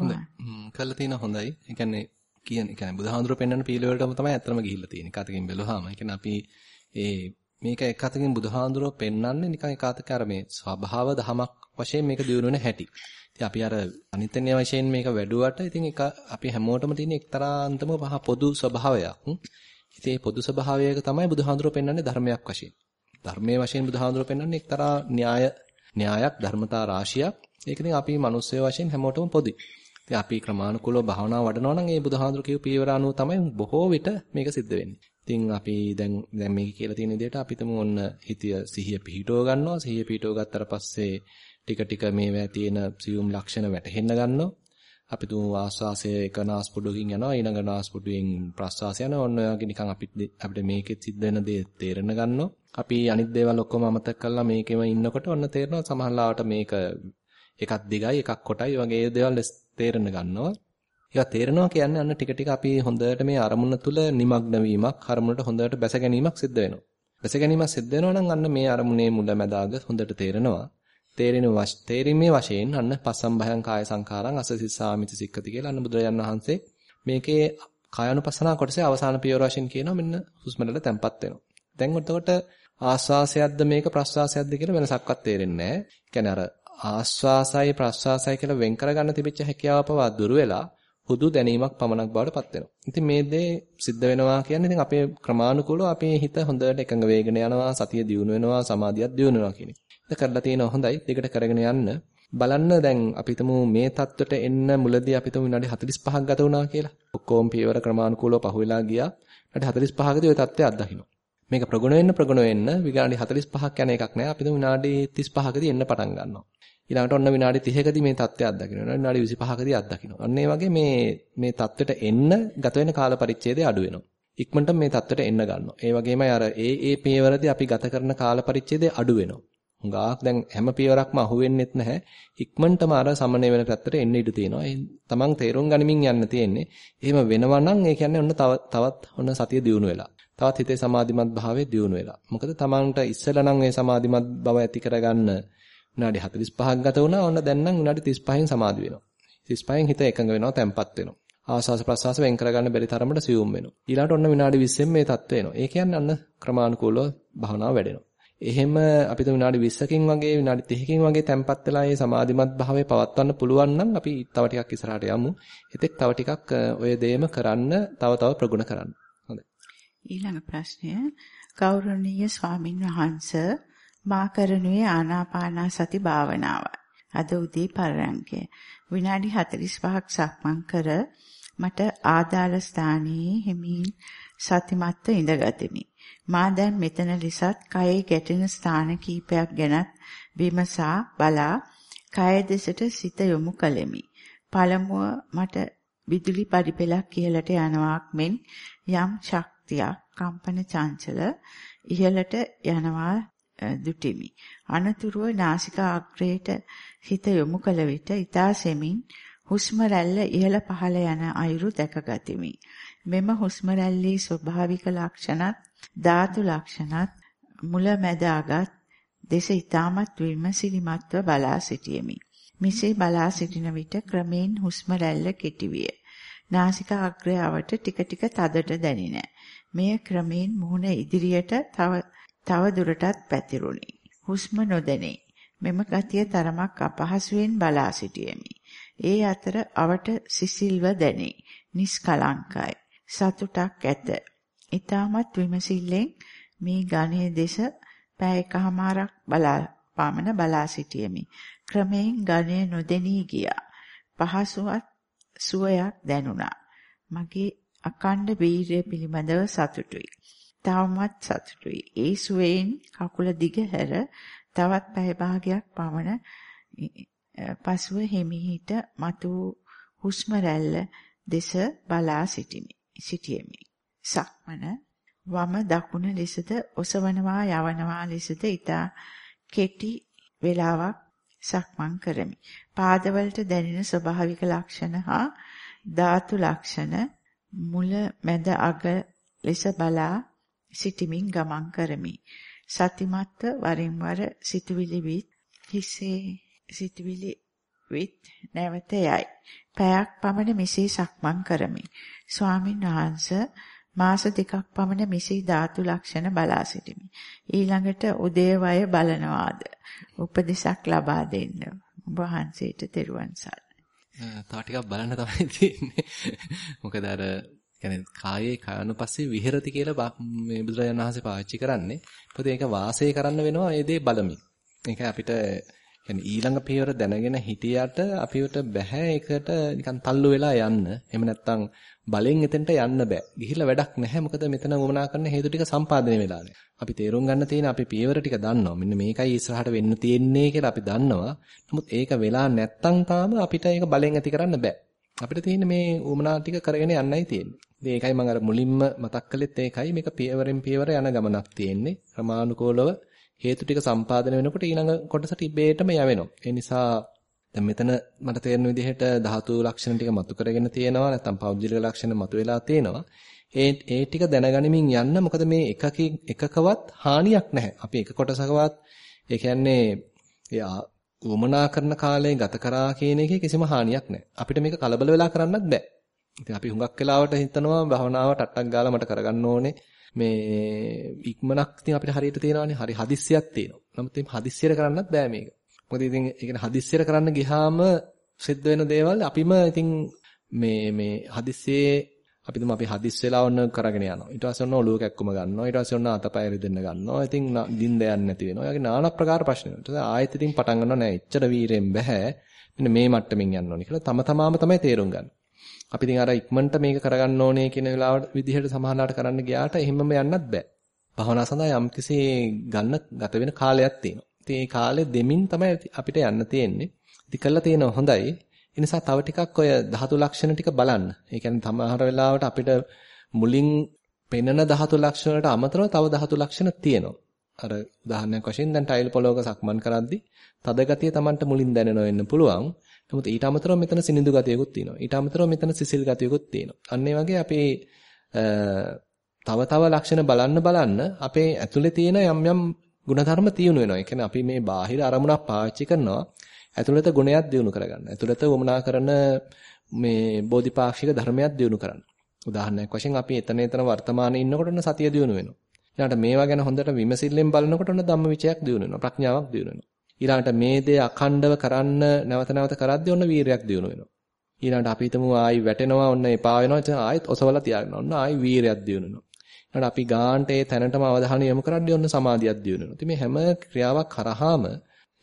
Speaker 1: කළා තියෙන හොඳයි. ඒ කියන්නේ කියන ඒ කියන්නේ බුදුහාඳුර පෙන්වන පීලිවලටම තමයි ඇත්තම ගිහිල්ලා තියෙන්නේ. එකතකින් බැලුවාම. ඒ කියන්නේ අපි ඒ මේක එකතකින් බුදුහාඳුරෝ පෙන්වන්නේ නිකන් එකතක අර මේ ස්වභාව දහමක් වශයෙන් මේක දියුණු වෙන හැටි. ඉතින් අපි අර අනිත්‍යන්‍ය වශයෙන් මේක වැඩුවට ඉතින් එක අපි හැමෝටම තියෙන එක්තරාන්තම පහ පොදු ස්වභාවයක්. ඉතින් මේ පොදු ස්වභාවයක තමයි බුදුහාඳුරෝ පෙන්වන්නේ ධර්මයක් වශයෙන්. ධර්මයේ වශයෙන් බුදුහාඳුරෝ පෙන්වන්නේ එක්තරා න්‍යාය න්‍යායක් ධර්මතා රාශියක්. ඒක ඉතින් අපි මිනිස්සු වශයෙන් හැමෝටම පොදුයි. ඉතින් අපි ක්‍රමානුකූලව භාවනා වඩනවා නම් ඒ බුදුහාඳුර කියපු පියවර අනුව තමයි බොහෝ විට මේක සිද්ධ වෙන්නේ. ඉතින් අපි දැන් දැන් මේක කියලා තියෙන විදිහට අපිටම ඔන්න හිතිය සිහිය පිහිටව ගන්නවා. සිහිය පිහිටව ගත්තට පස්සේ ටික ටික මේවා තියෙන සියුම් ලක්ෂණ වැටහෙන්න ගන්නවා. අපි තුමු ආස්වාසය එක නාස්පුඩුවකින් යනවා ඊළඟ නාස්පුඩුවෙන් ප්‍රස්වාසය යනවා. ඔන්න ඔය වගේ නිකන් අපිට අපිට මේකෙත් සිද්ධ වෙන දේ තේරෙන්න ගන්නවා. අපි අනිත් දේවල් ඔක්කොම අමතක කරලා මේකෙම ඉන්නකොට ඔන්න තේරෙනවා සමහරවිට මේක එකක් දිගයි එකක් කොටයි වගේ දේවල් තේරෙන ගන්නවා. ඒවා තේරෙනවා කියන්නේ අන්න ටික ටික අපි හොඳට මේ අරමුණ තුල নিমগ্ন වීමක්, අරමුණට හොඳට බැස ගැනීමක් සිද්ධ වෙනවා. බැස ගැනීමක් සිද්ධ වෙනවා නම් අන්න මේ අරමුණේ මුල මැදාග හොඳට තේරෙනවා. තේරෙන වශ තේරීමේ වශයෙන් අන්න පස්සම් භයං කාය සංඛාරං අසසිසාමිති සික්කති කියලා අන්න බුදුරජාණන් වහන්සේ මේකේ කායानुපස්සනා කොටසේ අවසාන පියවර වශයෙන් කියනවා මෙන්න හුස්මලට තැම්පත් වෙනවා. දැන් එතකොට ආස්වාසයක්ද මේක ප්‍රස්වාසයක්ද කියලා වෙනසක්වත් තේරෙන්නේ නැහැ. කියන්නේ අර ආස්වාසයි ප්‍රස්වාසයි කියලා වෙන් කරගන්න තිබිච්ච හැකියාව පවා දුර වෙලා හුදු දැනීමක් පමණක් බවට පත් වෙනවා. ඉතින් මේ දේ සිද්ධ වෙනවා කියන්නේ ඉතින් අපේ ක්‍රමානුකූලව අපේ හිත හොඳට එකඟ වේගෙන යනවා, සතිය දියුණු වෙනවා, සමාධියක් දියුණු වෙනවා කියන එක. ඒක කරලා තියෙනවා හොඳයි. දෙකට කරගෙන යන්න. බලන්න දැන් අපි හිතමු මේ தත්වයට එන්න මුලදී අපි හිතමු විනාඩි 45ක් ගත වුණා කියලා. ඔක්කොම පියවර ක්‍රමානුකූලව පහුවෙලා ගියා. ඊට 45කදී ওই தත්ත්වය අත්දකින්න. මේක ප්‍රගුණ වෙන්න ප්‍රගුණ වෙන්න විනාඩි 45ක් යන එකක් නෑ. අපි දුම් විනාඩි 35කදී එන්න පටන් ගන්නවා. ඊළඟට ඔන්න විනාඩි 30කදී මේ தත්ත්වය අත්දකින්නවා. විනාඩි 25කදී අත්දකින්නවා. අන්න ඒ වගේ මේ මේ தත්ත්වයට එන්න ගත වෙන කාල පරිච්ඡේදය අඩු වෙනවා. ඉක්මනට මේ தත්ත්වයට එන්න ගන්නවා. ඒ වගේමයි අර ඒ ඒ පියවරදී අපි ගත කරන කාල පරිච්ඡේදය අඩු වෙනවා. හුඟක් දැන් හැම පියවරක්ම අහු වෙන්නෙත් නැහැ. ඉක්මනටම අර සමනය වෙන පැත්තට එන්න ඉඩ තියෙනවා. ඒ තමන් තේරුම් ගනිමින් යන්න තියෙන්නේ. එහෙම වෙනවා නම් ඒ කියන්නේ ඔන්න තව තවත් ඔන්න සතිය දියුණු වෙලා. තවත් හිතේ සමාධිමත් භාවයේ දියුණු වෙලා. මොකද තමන්ට ඉස්සෙල්ලා නම් මේ සමාධිමත් බව ඇති කරගන්න විනාඩි 45ක් ගත වුණා. ඔන්න දැන් නම් විනාඩි 35න් සමාධි වෙනවා. 35න් හිත එකඟ වෙනවා, තැම්පත් වෙනවා. ආස්වාස ප්‍රසවාස වෙන් කරගන්න බැරි තරමට සියුම් වෙනවා. ඊළඟට ඔන්න විනාඩි 20න් මේ தත්ත්වය එනවා. ඒ කියන්නේ අන්න ක්‍රමානුකූලව භාවනාව වැඩෙනවා. එහෙම අපිට විනාඩි 20කින් වගේ විනාඩි 30කින් වගේ තැම්පත් වෙලා මේ සමාධිමත් භාවයේ පවත්වන්න පුළුවන් නම් අපි තව ටිකක් ඉස්සරහට යමු. එතෙක් තව ටිකක් ඔය දේම කරන්න තව තව ප්‍රගුණ කරන්න.
Speaker 2: ඊළඟ ප්‍රශ්නය ගෞරවනීය ස්වාමින් වහන්සේ මා කරනුයේ ආනාපාන සති භාවනාවයි. අද උදේ පරයන්කය. විනාඩි 45ක් සක්මන් කර මට ආදාළ ස්ථානයේ හිමින් සතිමත්ව ඉඳගතිමි. මා දැන් මෙතන ලෙසත් කයේ ගැටෙන ස්ථාන කීපයක් ගැනත් විමසා බලා කය දෙසට සිත යොමු කළෙමි. පළමුව මට විදුලි පරිපෙලක් ඉහළට යනවාක් මෙන් යම් ශක්තියක් කම්පන චංචල ඉහළට යනවා දුටිමි. අනතුරුව නාසිකා අග්‍රයට හිත යොමු කළ විට ඊතා සෙමින් හුස්ම රැල්ල ඉහළ පහළ යන අයුරු දැකගතිමි. මෙම හුස්ම රැල්ලේ ස්වභාවික ලක්ෂණත් ධාතු ලක්ෂණත් මුල මැද අගත් දෙස ඊටමත් විමසිලිමත්ව බලා සිටියෙමි. මෙසේ බලා සිටින විට ක්‍රමෙන් හුස්ම රැල්ල කෙටි විය. නාසිකා අග්‍රයවට ටික ටික තදට දැනින. මෙය ක්‍රමෙන් මුහුණ ඉදිරියට තව තව දුරටත් පැතිරුණි. හුස්ම නොදැනේ. මෙම ගතිය තරමක් අපහසුයෙන් බලා සිටියෙමි. ඒ අතර අවට සිසිල්ව දැනේ. නිස්කලංකයි. සතුටක් ඇත. ඊටමත් විමසිල්ලෙන් මේ ගණයේ දෙස පැය එකහමාරක් බලා පමණ බලා සිටියෙමි. ක්‍රමයෙන් ගණය නොදෙනී ගියා. පහසුවත් සුවයක් දැනුණා. මගේ අකණ්ඩ වීරය පිළිබඳව සතුටුයි. තවමත් සතුටුයි. ඒ සුවයෙන් කකුල දිග හැර තවත් පැය භාගයක් පමණ පසුව හිමිහිට මතු හුස්ම රැල්ල දෙස බලා සිටිමි. සිටියෙමි. සක්මන වම දකුණ ලෙසද ඔසවනවා යවනවා ලෙසද ඊට කෙටි වේලාවක් සක්මන් කරමි. පාදවලට දැනෙන ස්වභාවික ලක්ෂණ හා ධාතු ලක්ෂණ මුල මැද අග ලෙස බලා සිටිමින් ගමන් කරමි. සතිමත්ව වරින් වර සිතුවිලි විත් හිසේ සිතුවිලි විත් නැවත යයි. පැයක් පමණ මෙසේ සක්මන් කරමි. ස්වාමින් වහන්සේ මාස දෙකක් පමණ මෙසේ ධාතු ලක්ෂණ බලා සිටිමි. ඊළඟට උදේවය බලනවාද උපදේශක් ලබා දෙන්න. ඔබ වහන්සේට තෙරුවන් සරණයි.
Speaker 1: තව ටිකක් බලන්න තමයි තියෙන්නේ. මොකද අර කියන්නේ කායේ කායනුපස්සේ විහෙරති කියලා මේ බුදුරජාණන් වහන්සේ පාවිච්චි කරන්නේ. මොකද ඒක වාසය කරන්න වෙනවා ඒ දේ බලමින්. ඒක අපිට يعني ඊළඟ පියවර දැනගෙන හිටියට අපිට බෑ ඒකට නිකන් තල්ලු වෙලා යන්න. එහෙම නැත්නම් බලෙන් එතෙන්ට යන්න බෑ. ගිහිල්ලා වැඩක් නැහැ. මොකද මෙතන වමනා කරන හේතු ටික සම්පාදනය වෙලා නැහැ. අපි තේරුම් ගන්න තියෙන අපි පියවර ටික දන්නවා. මෙන්න මේකයි ඉස්සරහට වෙන්න තියෙන්නේ කියලා අපි දන්නවා. නමුත් ඒක වෙලා නැත්තම් තාම අපිට ඒක බලෙන් ඇති කරන්න බෑ. අපිට තියෙන්නේ මේ වමනා ටික කරගෙන යන්නයි තියෙන්නේ. ඉතින් ඒකයි මම අර මුලින්ම මතක් කළෙත් ඒකයි මේක පියවරෙන් පියවර යන ගමනක් තියෙන්නේ. ක්‍රමානුකූලව හේතු ටික සම්පාදනය වෙනකොට ඊළඟ කොටසට ඉබේටම යවෙනවා. ඒ නිසා දැන් මෙතන මට තේරෙන විදිහට ධාතු ලක්ෂණ ටික මතු කරගෙන තියෙනවා නැත්නම් පෞද්ගලික ලක්ෂණ මතු වෙලා තියෙනවා. ඒ ඒ ටික දැනගනිමින් යන්න මොකද මේ එකකින් එකකවත් හානියක් නැහැ. අපි එක කොටසකවත් ඒ කියන්නේ එයා උමනා කරන කාලය ගත කරා කියන එකේ කිසිම හානියක් නැහැ. අපිට මේක කලබල වෙලා කරන්නත් බෑ. ඉතින් අපි හුඟක් වෙලාවට හිතනවා භවනාව ටට්ටක් ගාලා මට කරගන්න ඕනේ. මේ ඉක්මනක් ඉතින් අපිට හරියට තියෙනවානේ. හරි හදිස්සියක් තියෙනවා. නමුත් මේ හදිස්සියට කරන්නත් බෑ මේක. මොකද ඉතින් ඒ කියන්නේ හදිස්සියට කරන්න ගියාම සිද්ධ වෙන දේවල් අපිම ඉතින් මේ මේ හදිස්සියේ අපි තුම අපි හදිස් වෙලා ඔන්න කරගෙන යනවා. ඊට පස්සේ ඔන්න ඔළුව කැක්කුම ගන්නවා. ඊට පස්සේ ඔන්න අතපය රිදෙන්න ගන්නවා. ඉතින් දින්ද යන්නේ නැති වෙනවා. ඒ වගේ নানা ප්‍රකාර ප්‍රශ්න. ඊට පස්සේ ආයෙත් ඉතින් පටන් ගන්නවා නෑ. එච්චර වීරෙන් බෑ. මෙන්න මේ මට්ටමින් යන්න ඕනේ කියලා තම තමාම තමයි තේරුම් ගන්න. අපි ඉතින් අර ඉක්මනට මේක කරගන්න ඕනේ කියන වෙලාවට විදිහට සමාහලාට කරන්න ගියාට එහෙමම යන්නත් බෑ. භවනා සඳහා යම්කිසි ගන්න ගත වෙන කාලයක් තියෙනවා. ඉතින් ඒ කාලෙ දෙමින් තමයි අපිට යන්න තියෙන්නේ. ඉතින් කළා තියෙනවා හොඳයි. ඒ නිසා තව ටිකක් ඔය ධාතු ලක්ෂණ ටික බලන්න. ඒ කියන්නේ තමහර වෙලාවට අපිට මුලින් පෙනෙන ධාතු ලක්ෂණ වලට අමතරව තව ධාතු ලක්ෂණ තියෙනවා. අර උදාහරණයක් වශයෙන් දැන් ටයිල් පොලවක සක්මන් කරද්දි තද ගතිය Tamanට මුලින් දැනෙනව වෙන්න පුළුවන්. නමුත් ඊට අමතරව මෙතන සිනිඳු ගතියකුත් තියෙනවා. ඊට අමතරව මෙතන සිසිල් ගතියකුත් තියෙනවා. අන්න ඒ වගේ අපේ තව තව ලක්ෂණ බලන්න බලන්න අපේ ඇතුලේ තියෙන යම් යම් ಗುಣධර්ම තියුණු වෙනවා. ඒ කියන්නේ අපි මේ බාහිර අරමුණක් පාවිච්චි කරනවා. ඇතුළත ගුණයක් දිනු කරගන්න. ඇතුළත වමනා කරන මේ බෝධිපාක්ෂික ධර්මයක් දිනු කරන්න. උදාහරණයක් වශයෙන් අපි එතන එතන වර්තමානයේ ඉන්නකොට ඔන්න සතිය දිනු වෙනවා. ඊළඟට මේවා ගැන හොඳට විමසිල්ලෙන් බලනකොට ඔන්න ධම්මවිචයක් දිනු වෙනවා. ප්‍රඥාවක් දිනු වෙනවා. ඊළඟට මේ දේ අඛණ්ඩව කරන්න නැවත නැවත කරද්දී ඔන්න වීරයක් දිනු වෙනවා. ඊළඟට අපි හිතමු ආයි වැටෙනවා ඔන්න එපා වෙනවා. ඉතින් ආයෙත් ඔසවලා තියාගන්න. ඔන්න ආයි වීරයක් දිනු වෙනවා. ඊට අපි ගාන්ට ඒ තැනටම අවධානය යොමු කරද්දී ඔන්න සමාධියක් දියුණු වෙනවා. ඉතින් මේ හැම ක්‍රියාවක් කරාම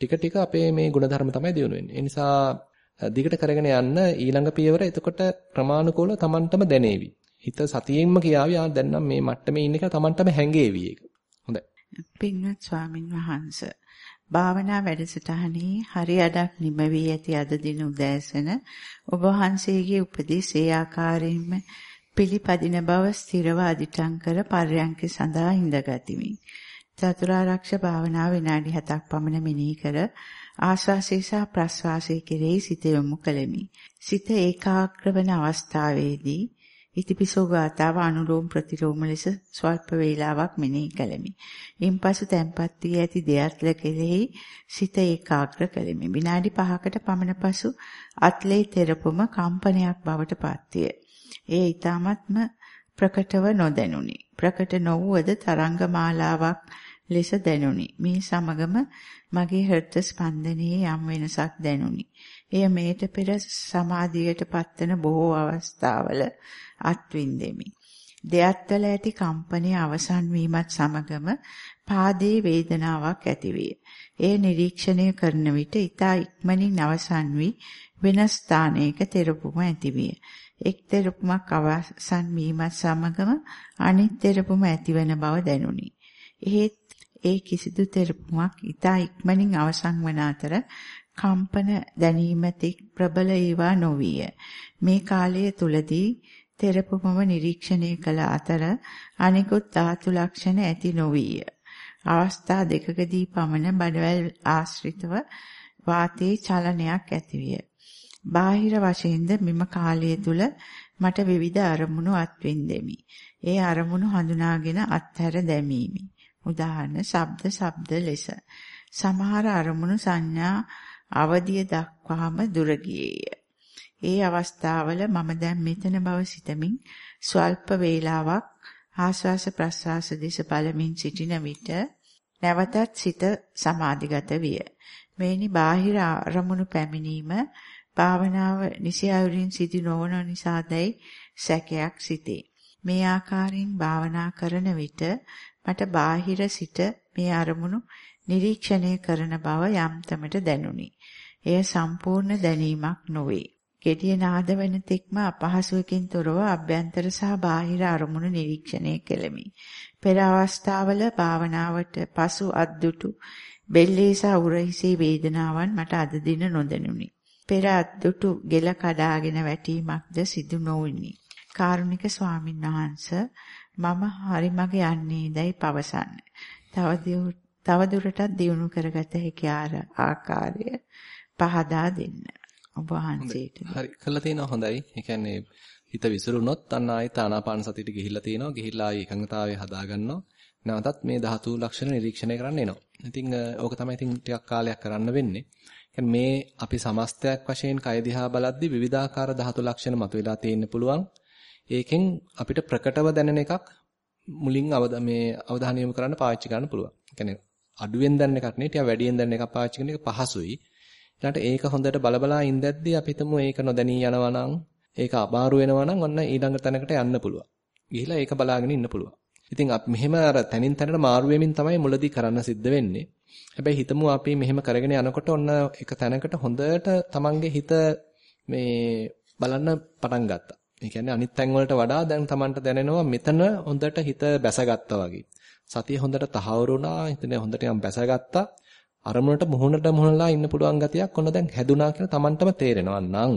Speaker 1: ටික ටික අපේ මේ ಗುಣධර්ම තමයි දියුණු වෙන්නේ. ඒ නිසා දිගට කරගෙන යන්න ඊළඟ පියවර එතකොට ප්‍රමාණිකෝල Tamanටම දැනේවි. හිත සතියෙන්ම කියාවි ආ දැන් නම් මේ මට්ටමේ ඉන්න කියලා Tamanටම හැඟේවි ඒක. හොඳයි.
Speaker 2: පින්වත් ස්වාමින් වහන්සේ භාවනා වැඩසටහනේ හරි අඩක් නිම වී ඇති අද දින උදෑසන ඔබ වහන්සේගේ උපදෙස් ඒ ආකාරයෙන්ම පිළිපදින බව ස්ථිරව අදිටන් කර පර්යංක සඳහා ඉඳගතිමි. චතුරාර්යක්ෂ භාවනාව විනාඩි 7ක් පමණ මෙනෙහි කර ආශ්වාසය සහ ප්‍රශ්වාසය කෙරෙහි සිත යොමු කළෙමි. සිත ඒකාග්‍ර වන අවස්ථාවේදී ඉතිපිසෝ ගාතාව අනුලෝම ප්‍රතිලෝම ලෙස ස්වල්ප වේලාවක් මෙනෙහි කළෙමි. ඉන්පසු තැම්පත් වී ඇති දෙයත්ල කෙරෙහි සිත ඒකාග්‍ර කළෙමි. විනාඩි 5කට පමණ පසු අත්ලේ තෙරපුම කම්පනයක් බවට පත්විය. එය ඊටමත්ම ප්‍රකටව නොදැනුනි. ප්‍රකට නොවුවද තරංග මාලාවක් ලෙස දැනුනි. මේ සමගම මගේ හෘද ස්පන්දනයේ යම් වෙනසක් දැනුනි. එය මේට පෙර සමාධියට පත්වන බොහෝ අවස්ථාවල අත්විඳෙමි. දෙයත්වල ඇති කම්පනය අවසන් වීමත් සමගම පාදයේ වේදනාවක් ඇතිවිය. එය නිරීක්ෂණය කරන විට ඊතා ඉක්මනින් අවසන් වී වෙනස් ස්ථානයක තෙරපුම ඇතිවිය. එක් තෙරපුමක් අවසන් වීමත් සමගම අනිත් තෙරපුම ඇතිවන බව දැනුනි. එහෙත් ඒ කිසිදු තෙරපුමක් ඊතා ඉක්මනින් අවසන් වන අතර කම්පන දැනීමතික් ප්‍රබල ඒවා නොවිය. මේ කාලය තුලදී තෙරපුමම නිරීක්ෂණය කළ අතර අනිකුත් ධාතු ලක්ෂණ ඇති නොවිය. අවස්ථා දෙකකදී පමණ බඩවැල් ආශ්‍රිතව වාතයේ චලනයක් ඇතිවිය. බාහිර වශයෙන්ද මෙම කාලය තුල මට විවිධ අරමුණු අත්විඳෙමි. ඒ අරමුණු හඳුනාගෙන අත්හැර දැමීමි. උදාහරණ ශබ්ද ශබ්ද ලෙස. සමහර අරමුණු සංඥා අවදිය දක්වාම දුර ඒ අවස්ථාවල මම දැන් මෙතන බව සිතමින් ස්වල්ප වේලාවක් ආස්වාස ප්‍රස්වාස දෙස බලමින් සිටින විට නැවතත් සිත සමාධිගත විය. මේනි බාහිර අරමුණු පැමිණීම භාවනාව නිසි අයුරින් සිදු නොවන නිසාදයි සැකයක් සිටේ. මේ ආකාරයෙන් භාවනා කරන විට මට බාහිර සිට මේ අරමුණු නිරීක්ෂණය කරන බව යම්තමට දැනුනි. එය සම්පූර්ණ දැනීමක් නොවේ. gediya නාද වෙන තෙක්ම අපහසුවකින් තොරව අභ්‍යන්තර සහ බාහිර අරමුණු නිරීක්ෂණය කෙලෙමි. පෙර අවස්ථාවල භාවනාවට පසු අද්දුටු බෙල්ලේ සහ උරහිසේ වේදනාවන් මට අද දින නොදැනුනි. පෙර අද්දුටු ගෙල කඩාගෙන වැටීමක්ද සිදු නොවිනි. කාරුණික ස්වාමීන් වහන්සේ මම හරි මග යන්නේදයි පවසන්න. තව දුරටත් දියුණු කරගත හැකි ආකාරය පහදා දෙන්න. ඔබ වහන්සේට.
Speaker 1: හරි කළා තියෙනවා හොඳයි. ඒ කියන්නේ හිත විසිරුණොත් අන්න ආයෙත් ආනාපාන සතියට ගිහිල්ලා තියෙනවා. ගිහිල්ලා ආයෙ එකඟතාවය හදාගන්නවා. නැවතත් මේ ධාතු ලක්ෂණ නිරීක්ෂණය කරන්න එනවා. ඉතින් ඕක තමයි ඉතින් ටිකක් කාලයක් කරන්න වෙන්නේ. මේ අපි සමස්තයක් වශයෙන් කය දිහා බලද්දී විවිධාකාර ධාතු ලක්ෂණ මතුවලා තියෙන්න පුළුවන්. ඒකෙන් අපිට ප්‍රකටව දැනෙන එකක් මුලින් මේ අවධානය යොමු කරන්න පාවිච්චි කරන්න පුළුවන්. ඒ කියන්නේ අඩුවෙන් දැනෙන එකක් නේ ටික වැඩියෙන් දැනෙන එකක් පාවිච්චි කරන එක පහසුයි. ඊළඟට ඒක හොඳට බලබලා ඉඳද්දී අපි හිතමු ඒක නොදැනී යනවා නම් ඒක අමාරු වෙනවා නම් ඔන්න ඊළඟ තැනකට යන්න පුළුවන්. ගිහිලා ඒක බලාගෙන ඉන්න පුළුවන්. ඉතින් අපි මෙහෙම අර තනින් තැනට මාරු වෙමින් තමයි මුලදී කරන්න සිද්ධ වෙන්නේ. හැබැයි හිතමු අපි මෙහෙම කරගෙන යනකොට ඔන්න එක තැනකට හොඳට තමන්ගේ හිත මේ බලන්න පටන් ගත්තා. ඒ කියන්නේ අනිත් තැන් වලට වඩා දැන් තමන්ට දැනෙනවා මෙතන හොඳට හිත බැසගත්තා වගේ. සතිය හොඳට තහවුරු වුණා. හිතේ හොඳට යම් බැසගත්තා. අරමුණට මුහුණට මුහුණලා ඉන්න පුළුවන් ගතියක් ඔන්න දැන් හැදුනා කියලා Tamanටම තේරෙනවා නම්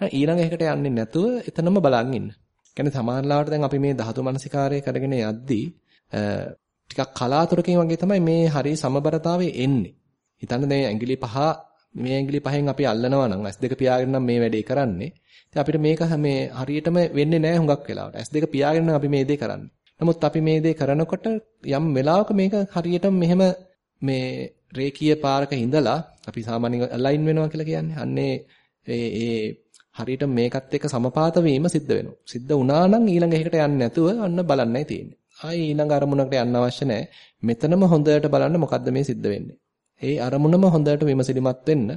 Speaker 1: ඊළඟ එකට යන්නේ නැතුව එතනම බලන් ඉන්න. කියන්නේ සමානලාවට දැන් අපි මේ ධාතු මනසිකාරය කරගෙන යද්දී ටිකක් කලාතුරකින් වගේ තමයි මේ හරි සමබරතාවයේ එන්නේ. හිතන්න දැන් ඇඟිලි පහ මේ ඇඟිලි පහෙන් අපි අල්ලනවා නම් S2 පියාගෙන නම් මේ වැඩේ කරන්නේ. ඉතින් අපිට මේක මේ හරියටම වෙන්නේ නැහැ හුඟක් වෙලාවට. S2 පියාගෙන අපි මේ දේ කරන්නේ. නමුත් අපි මේ දේ කරනකොට යම් වෙලාවක මේක හරියටම මෙහෙම මේ රේකීය පාරක ඉඳලා අපි සාමාන්‍යයෙන් අලයින් වෙනවා කියලා කියන්නේ. අන්නේ ඒ ඒ හරියට මේකත් එක්ක සමපාත වීම සිද්ධ වෙනවා. සිද්ධ වුණා නම් ඊළඟ එකකට යන්නේ නැතුව අන්න බලන්නයි තියෙන්නේ. ආයි ඊළඟ අරමුණකට යන්න අවශ්‍ය නැහැ. මෙතනම හොඳට බලන්න මොකද්ද මේ සිද්ධ වෙන්නේ. ඒ අරමුණම හොඳට විමසිලිමත් වෙන්න.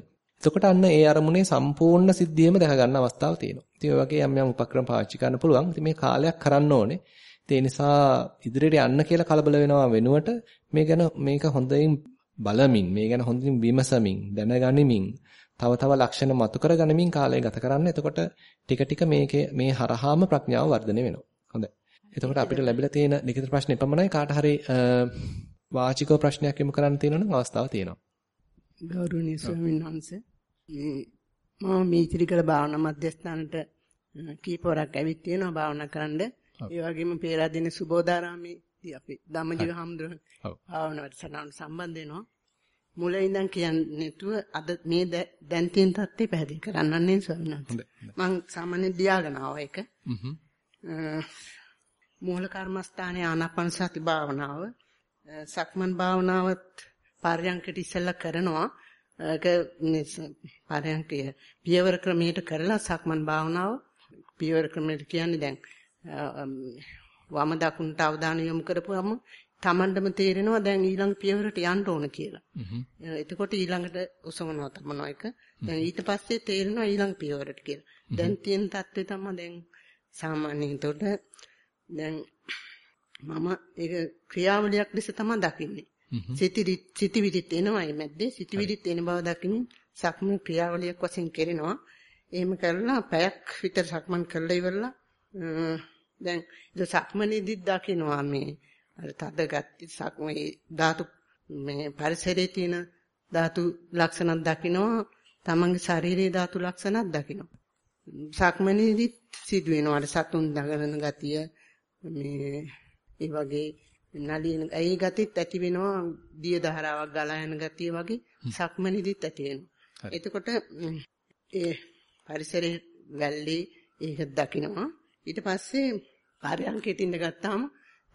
Speaker 1: එතකොට අන්න ඒ අරමුණේ සම්පූර්ණ සිද්ධියම දැක ගන්න අවස්ථාව තියෙනවා. ඉතින් ඔය වගේ යම් යම් උපක්‍රම පාවිච්චි කරන්න පුළුවන්. ඉතින් මේ කාලයක් කරන්න ඕනේ. ඒ නිසා ඉදිරියට යන්න කියලා කලබල වෙනවා වෙනුවට මේ ගැන මේක හොඳින් බලමින් මේ ගැන හොඳින් විමසමින් දැනගනිමින් තව තව ලක්ෂණ මතු කරගනිමින් කාලය ගත කරන්න. එතකොට ටික ටික මේකේ මේ හරහාම ප්‍රඥාව වර්ධනය වෙනවා. හොඳයි. එතකොට අපිට ලැබිලා තියෙන ලිඛිත ප්‍රශ්න එපමණයි කාට හරි වාචිකව ප්‍රශ්නයක් යොමු කරන්න තියෙනවා නම් අවස්ථාව තියෙනවා.
Speaker 3: ගෞරවනීය ස්වාමීන් වහන්සේ මම මේචිරිකල භාවනා මධ්‍යස්ථානට කීප වරක් ඇවිත් තියෙනවා භාවනා කරන්න. ඒ වගේම පේරාදෙන සුබෝධාරාමේදී අපි ධම්මජීව හම්දුර භාවනා වැඩසටහන සම්බන්ධ වෙනවා. මුල ඉඳන් කියන්නේ නැතුව අද මේ දැන් තියෙන තත්ත්වය පැහැදිලි කරන්නන්නේ ස්වාමීන් වහන්සේ. මම සාමාන්‍ය දියාගෙන ආවා ඒක. මූල කර්මස්ථානයේ ආනාපාන සති භාවනාව සක්මන් භාවනාවත් පාරයන්කට ඉස්සෙල්ලා කරනවා. ඒක පාරයන්කය පියවර ක්‍රමයට කරලා සක්මන් භාවනාව පියවර ක්‍රමයට කියන්නේ දැන් වම දකුණට අවධානය යොමු කරපුවම Tamandම තේරෙනවා දැන් ඊළඟ පියවරට යන්න ඕන කියලා. එතකොට ඊළඟට උසවනවා තමනවා එක. දැන් ඊට පස්සේ තේරෙනවා ඊළඟ පියවරට කියලා. දැන් තියෙන தත්ත්වය තමයි දැන් සාමාන්‍යයෙන් උඩ දැන් මම ඒක ක්‍රියාවලියක් ලෙස තමයි දකින්නේ. සිතිවිලි සිතිවිලිත් එනවා මේ මැද්දේ සිතිවිලිත් එන බව දකින්න සක්මන් ක්‍රියාවලියක් වශයෙන් කරනවා. එහෙම කරලා පැයක් විතර සක්මන් කරලා ඉවරලා දැන් ඒ සක්මනේදී දකින්නවා මේ අර තද ගති සක්මේ ධාතු මේ පරිසරයේ තියෙන ධාතු ලක්ෂණක් දකින්නවා තමන්ගේ ශාරීරික ධාතු ලක්ෂණක් දකින්නවා සක්මනේදී සිදු වෙනවා අර සතුන් දඟලන ගතිය මේ ඒ වගේ නලියන ඒ ගතිත් ඇති වෙනවා. දිය ධාරාවක් ගලා යන ගතිය වගේ සක්මනේදීත් ඇති වෙනවා. එතකොට ඒ පරිසරයේ වැල්ලේ ඒක දකින්නවා ඊට පස්සේ පරයන්කෙට ඉඳ ගත්තාම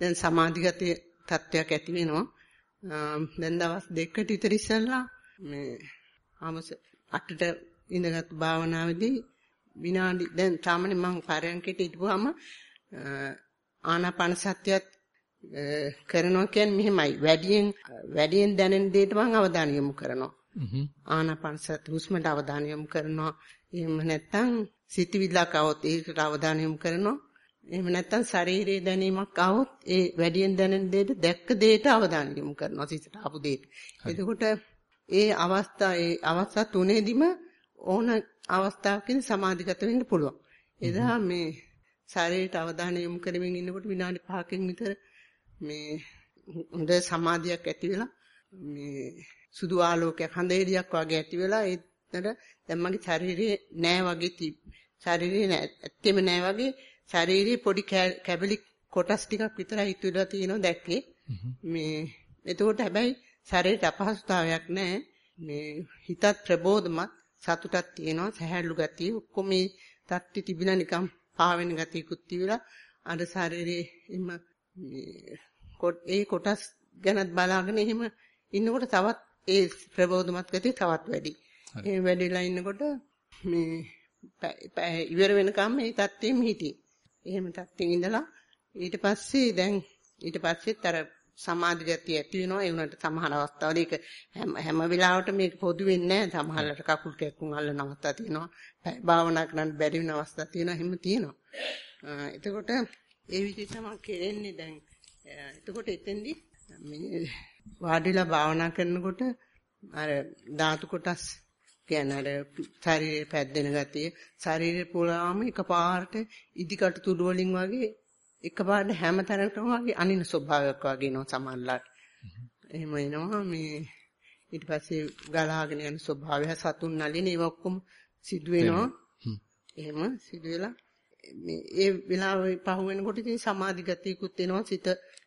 Speaker 3: දැන් සමාධිගත තත්වයක් ඇති වෙනවා. දැන් දවස් දෙකකට විතර ඉස්සෙල්ලා මේ ආමස අටට ඉඳගත් භාවනාවේදී විනාඩි දැන් සාමාන්‍ය මම පරයන්කෙට හිටපුවාම ආනාපාන සතියත් කරනවා කියන්නේ මෙහෙමයි. වැඩියෙන් වැඩියෙන් දැනෙන දෙයට මම අවධානය යොමු කරනවා. ආනාපාන සති හුස්මට අවධානය යොමු කරනවා. එහෙම නැත්නම් සිතවිල්ලක් આવොත් ඒකට අවධානය යොමු කරනවා. එහෙම නැත්නම් ශරීරයේ දැනීමක් આવොත් ඒ වැඩියෙන් දැනෙන දෙයට දැක්ක දෙයට අවධානය යොමු කරනවා සිතට ආපු දෙයට. එතකොට ඒ අවස්ථා ඒ අවස්ථා තුනේදීම ඕන අවස්ථාවකින් සමාධිගත වෙන්න පුළුවන්. එදා මේ ශරීරයට අවධානය යොමු කරමින් ඉන්නකොට විනාඩි 5කින් විතර මේ හොඳ සමාධියක් ඇති වෙලා මේ සුදු ආලෝකයක් හඳ එළියක් වගේ ඇති වෙලා ඒතර දැන් මගේ ශරීරයේ නෑ වගේ ශරීරයේ ඇත්තෙම නෑ වගේ ශරීරයේ පොඩි කැබලි කොටස් ටිකක් විතරයි ඉතුරුලා තියෙනවා දැක්කේ. මේ එතකොට හැබැයි ශරීරයට අපහසුතාවයක් නැහැ. මේ හිතත් ප්‍රබෝධමත් සතුටක් තියෙනවා සහැල්ලු ගතිය ඔක්කොම මේ තත්ටි තිබිලා නිකම් පාවෙන ගතියකුත් තිබිලා අර ශරීරයේ එම ඒ කොටස් ගැනත් බලාගෙන එහෙම ඉන්නකොට තවත් ඒ ප්‍රබෝධමත් ගතිය තවත් වැඩි. ඒ වැඩිලා ඉන්නකොට මේ ඉවර වෙනකම් මේ තත්ත්වෙම හිටියේ. එහෙම තත්ත්වෙන් ඉඳලා ඊට පස්සේ දැන් ඊට පස්සෙත් අර සමාධි ගතිය ඇති වෙනවා. ඒ උනට සමහර අවස්ථාවල ඒක හැම හැම වෙලාවටම මේක පොදු වෙන්නේ නැහැ. සමහරකට කකුල් කැක්කුම් අල්ලන අවස්ථා තියෙනවා. භාවනා කරන්න බැරි වෙන අවස්ථා තියෙනවා. එහෙම තියෙනවා. එතකොට ඒ විදිහට තමයි කෙරෙන්නේ දැන්. එතකොට එතෙන්දි මේ වාඩිලා භාවනා කරනකොට අර ධාතු කොටස් කියන්නේ අර ශරීරයේ පැද්දෙන ගතිය ශරීරේ පුරාම එකපාරට ඉදිකට තුඩු වලින් වගේ එකපාරට හැම තැනකම වගේ අනින ස්වභාවයක් වගේ එනවා සමහරලාට. එහෙම එනවා මේ ඊට පස්සේ ගලාගෙන යන ස්වභාවය සතුන් නලින ඒවා ඔක්කොම සිදු වෙනවා. එහෙම සිදු වෙලා මේ ඒ වෙලාවෙ පහු වෙනකොට ඉතින් සමාධි ගතියකුත් එනවා සිත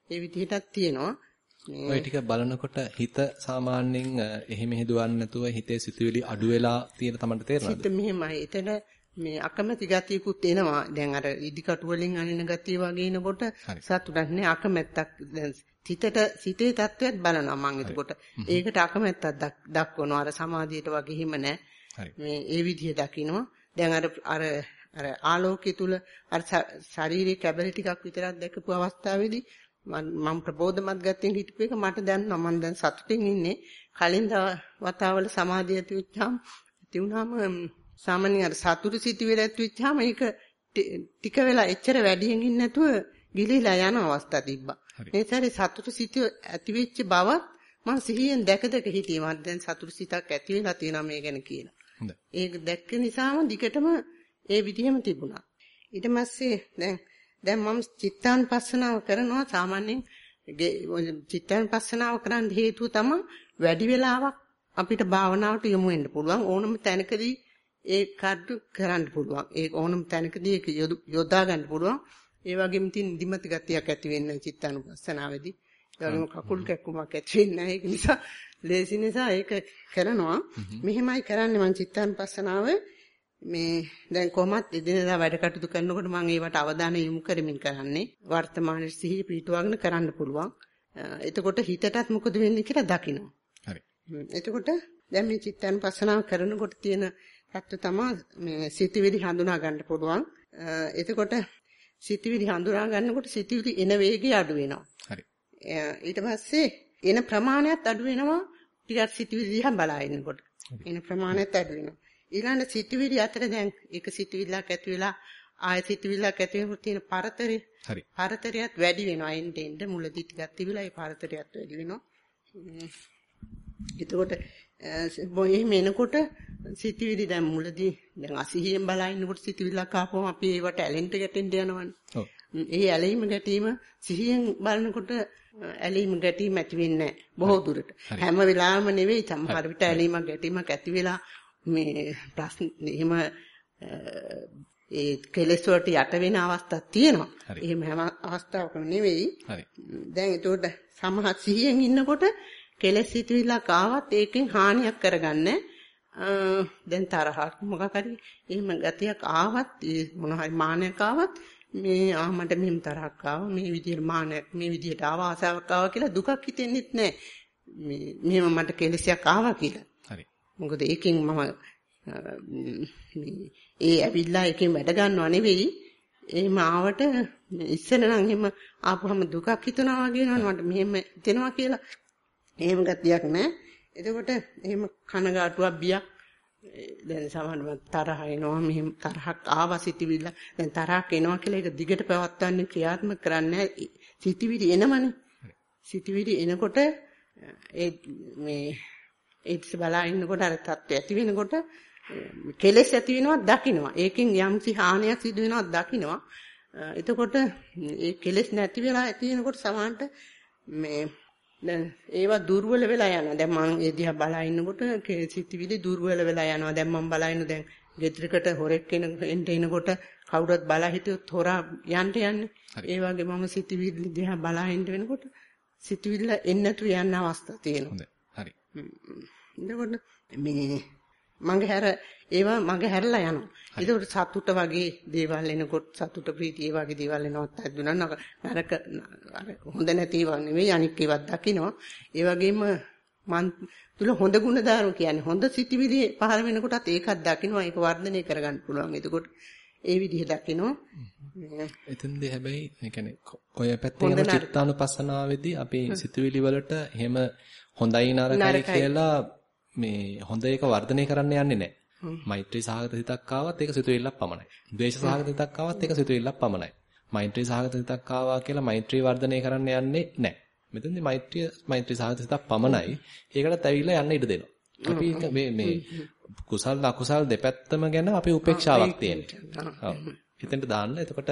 Speaker 3: ඒ විදිහටත් තියෙනවා.
Speaker 1: ඔය ටික බලනකොට හිත සාමාන්‍යයෙන් එහෙ මෙහෙ දුවන්නේ නැතුව හිතේ සිතුවිලි අඩු වෙලා තියෙන තමන්ට තේරෙනවද?
Speaker 3: සිත මෙහෙමයි. එතන මේ අකමැති ගතියකුත් එනවා. දැන් අර ඉදිකටු වලින් අනින ගතිය වගේ එනකොට සතුටක් නෑ අකමැත්තක් දැන් සිතට සිතේ தත්වයක් බලනවා මම එතකොට. ඒකට අකමැත්තක් දක්වනවා. අර සමාධියට වගේ හිම නෑ. මේ ඒ විදිහ දකින්නවා. දැන් අර අර අර ආලෝකයේ තුල අර ශාරීරික කැබලි ටිකක් විතරක් දැකපු අවස්ථාවේදී මම ප්‍රබෝධමත් ගතියෙන් හිටපු එක මට දැනෙනවා මම දැන් සතුටින් ඉන්නේ කලින් වතාවල සමාධිය ඇති වෙච්චාම ඇති වුණාම සාමාන්‍යයෙන් අර සතුටු සිටිවිල ඇති වෙච්චාම ඒක ටික වෙලා එච්චර වැඩියෙන් ඉන්නේ නැතුව ගිලිලා යන අවස්ථා තිබ්බා. මේ සැරේ සතුටු සිත ඇති වෙච්ච බවත් මම සිහියෙන් දැක දැක හිටියේ. මම දැන් සතුටු සිතක් ඇති වෙලා තියෙනවා මේ ගැන කියලා. ඒක දැක්ක නිසාම දිගටම ඒ විදිහම තිබුණා. ඊට පස්සේ දැන් දැන් මම චිත්තානුපස්සනාව කරනවා සාමාන්‍යයෙන් චිත්තානුපස්සනාව කරන්න හේතුව තමයි වැඩි වෙලාවක් අපිට භාවනාවට යොමු වෙන්න පුළුවන් ඕනම තැනකදී ඒ කඩු කරන්න පුළුවන්. ඒ ඕනම තැනකදී ඒක යොදා ගන්න පුළුවන්. ඒ වගේම තියෙන නිදිමත ගතියක් ඇති වෙන්න චිත්තානුපස්සනාවේදී. ඒ වගේම කකුල් කැක්කුමක් ඇති වෙන්නේ ඒක නිසා ලේසි නිසා ඒක කරනවා. මෙහෙමයි කරන්නේ මම චිත්තානුපස්සනාව මේ දැන් කොහොමත් එදිනෙදා වැඩ කටයුතු කරනකොට මම ඒවට අවධානය යොමු කරමින් කරන්නේ. වර්තමානයේ සිහිය පිටුවගෙන කරන්න පුළුවන්. එතකොට හිතටත් මොකද වෙන්නේ කියලා දකිනවා.
Speaker 1: හරි.
Speaker 3: එතකොට දැන් මේ චිත්තානුපස්සනාව කරනකොට තියෙන පැත්ත තමයි මේ සිතිවිලි හඳුනා ගන්න පුළුවන්. එතකොට සිතිවිලි හඳුනා ගන්නකොට සිතිවිලි එන වේගය අඩු වෙනවා.
Speaker 1: හරි.
Speaker 3: ඊට පස්සේ එන ප්‍රමාණයත් අඩු වෙනවා ටිකක් සිතිවිලි දිහා බලා ඉන්නකොට. එන ප්‍රමාණයත් අඩු වෙනවා. ඊළඟ සිතිවිලි අතර දැන් එක සිතිවිල්ලක් ඇති වෙලා ආය සිතිවිල්ලක් ඇති වෙනකොට තියෙන පරතරය.
Speaker 1: හරි.
Speaker 3: පරතරයත් වැඩි වෙනවා එන්න එන්න මුලදී ටිකක් තිබිලා ඒ පරතරයත් වැඩි වෙනවා. එතකොට එහෙම එනකොට සිතිවිලි දැන් මුලදී දැන් අසිහියෙන් බලා ඉන්නකොට සිතිවිල්ලක් ආපුවම අපි ඒවට ඇලෙන්න ගැටෙන්න යනවනේ.
Speaker 1: ඔව්.
Speaker 3: ඒ ඇලීම ගැටීම සිහියෙන් බලනකොට ඇලීම ගැටීම ඇති වෙන්නේ බොහෝ දුරට. හැම වෙලාවෙම නෙවෙයි සමහර විට ඇලීමක් ගැටීමක් ඇති වෙලා මේ ප්‍රශ්න එහෙම ඒ කෙලෙස් වලට යට වෙන අවස්ථාවක් තියෙනවා. එහෙම හැම අවස්ථාවකම නෙවෙයි.
Speaker 1: හරි.
Speaker 3: දැන් ඒතකොට සමහර සිහියෙන් ඉන්නකොට කෙලෙස් සිතුවිල්ලක් ආවත් ඒකෙන් හානියක් කරගන්න දැන් තරහක් මොකක් හරි එහෙම ගතියක් ආවත් මොන හරි මානයක් ආවත් මේ ආ මට මෙහෙම තරහක් ආවා මේ විදිහට මානයක් මේ විදිහට ආවා ආසාවක් ආවා කියලා දුකක් හිතෙන්නෙත් නැහැ මේ මෙහෙම මට කෙලෙසයක් ආවා කියලා මොකද ඒකෙන් මම ඒ ඇවිල්ලා එකෙන් වැඩ ගන්නව නෙවෙයි. එහෙම ආවට ඉස්සෙල්ලා නම් එහෙම ආපුවම දුකක් හිතනවා වගේ නේද මට මෙහෙම හිතෙනවා කියලා. එහෙම ගතියක් නැහැ. එතකොට එහෙම කනගාටුවක් බියක් දැන් සමහරව තරහ එනවා. මෙහෙම තරහක් ආවා සිටිවිල්ල. දැන් තරහක් එනවා කියලා ඒක දිගට පවත්වන්න ක්‍රියාත්මක කරන්නේ සිටිවිලි එනමනේ. සිටිවිලි එනකොට ඒ මේ ඒත් බලා ඉන්නකොට අර තත්ත්වය ඇති වෙනකොට කෙලෙස් ඇති වෙනවා දකින්නවා. ඒකෙන් යම්සි හානියක් සිදු වෙනවා දකින්නවා. එතකොට ඒ කෙලෙස් නැති වෙලා ඇති වෙනකොට සමහරට මේ දැන් ඒවා දුර්වල වෙලා යනවා. දැන් මම ඒ දිහා බලා ඉන්නකොට සිතිවිලි දුර්වල වෙලා යනවා. දැන් මම බලා ඉන්න දැන් ගෙදරකට හොරෙක් එන එනකොට කවුරුත් බලා හිටියොත් හොරා යන්න යන්නේ. ඒ වගේ මම සිතිවිලි දිහා බලා වෙනකොට සිතිවිල්ල එන්නතු යන අවස්ථා තියෙනවා. එතකොට මේ මගේ හැර ඒවා මගේ හැරලා යනවා. ඒකට සතුට වගේ දේවල් එනකොට සතුට ප්‍රීතිය වගේ දේවල් එනවත් ඇද්දුනා නරක හොඳ නැති ඒවා නෙවෙයි අනික් ඒවත් දකින්නවා. ඒ වගේම මන් තුල හොඳ ගුණ දාරු කියන්නේ හොඳ සිතිවිලි පහළ වෙනකොටත් ඒකත් දකින්නවා ඒක වර්ධනය කරගන්න පුළුවන්. එතකොට ඒ විදිහ දකින්නවා.
Speaker 1: එතෙන්දී හැබැයි ඒ කියන්නේ ඔය පැත්තේ යන චිත්තානුපස්සනාවේදී අපි සිතුවිලි වලට එහෙම හොඳයි නරකයි කියලා මේ හොඳ එක වර්ධනය කරන්න යන්නේ නැහැ. මෛත්‍රී සහගත හිතක් ආවත් ඒක සිතුවිල්ලක් පමණයි. ද්වේෂ සහගත හිතක් ආවත් ඒක සිතුවිල්ලක් පමණයි. මෛත්‍රී සහගත හිතක් ආවා කියලා මෛත්‍රී වර්ධනය කරන්න යන්නේ නැහැ. මෙතනදී මෛත්‍රිය මෛත්‍රී සහගත හිතක් පමණයි. ඒකටත් ඇවිල්ලා යන්න ඉඩ දෙනවා. අපි මේ මේ කුසල් අකුසල් දෙපැත්තම ගැන අපි උපේක්ෂාවක් තියෙනවා. හිතෙන්ට දාන්න. එතකොට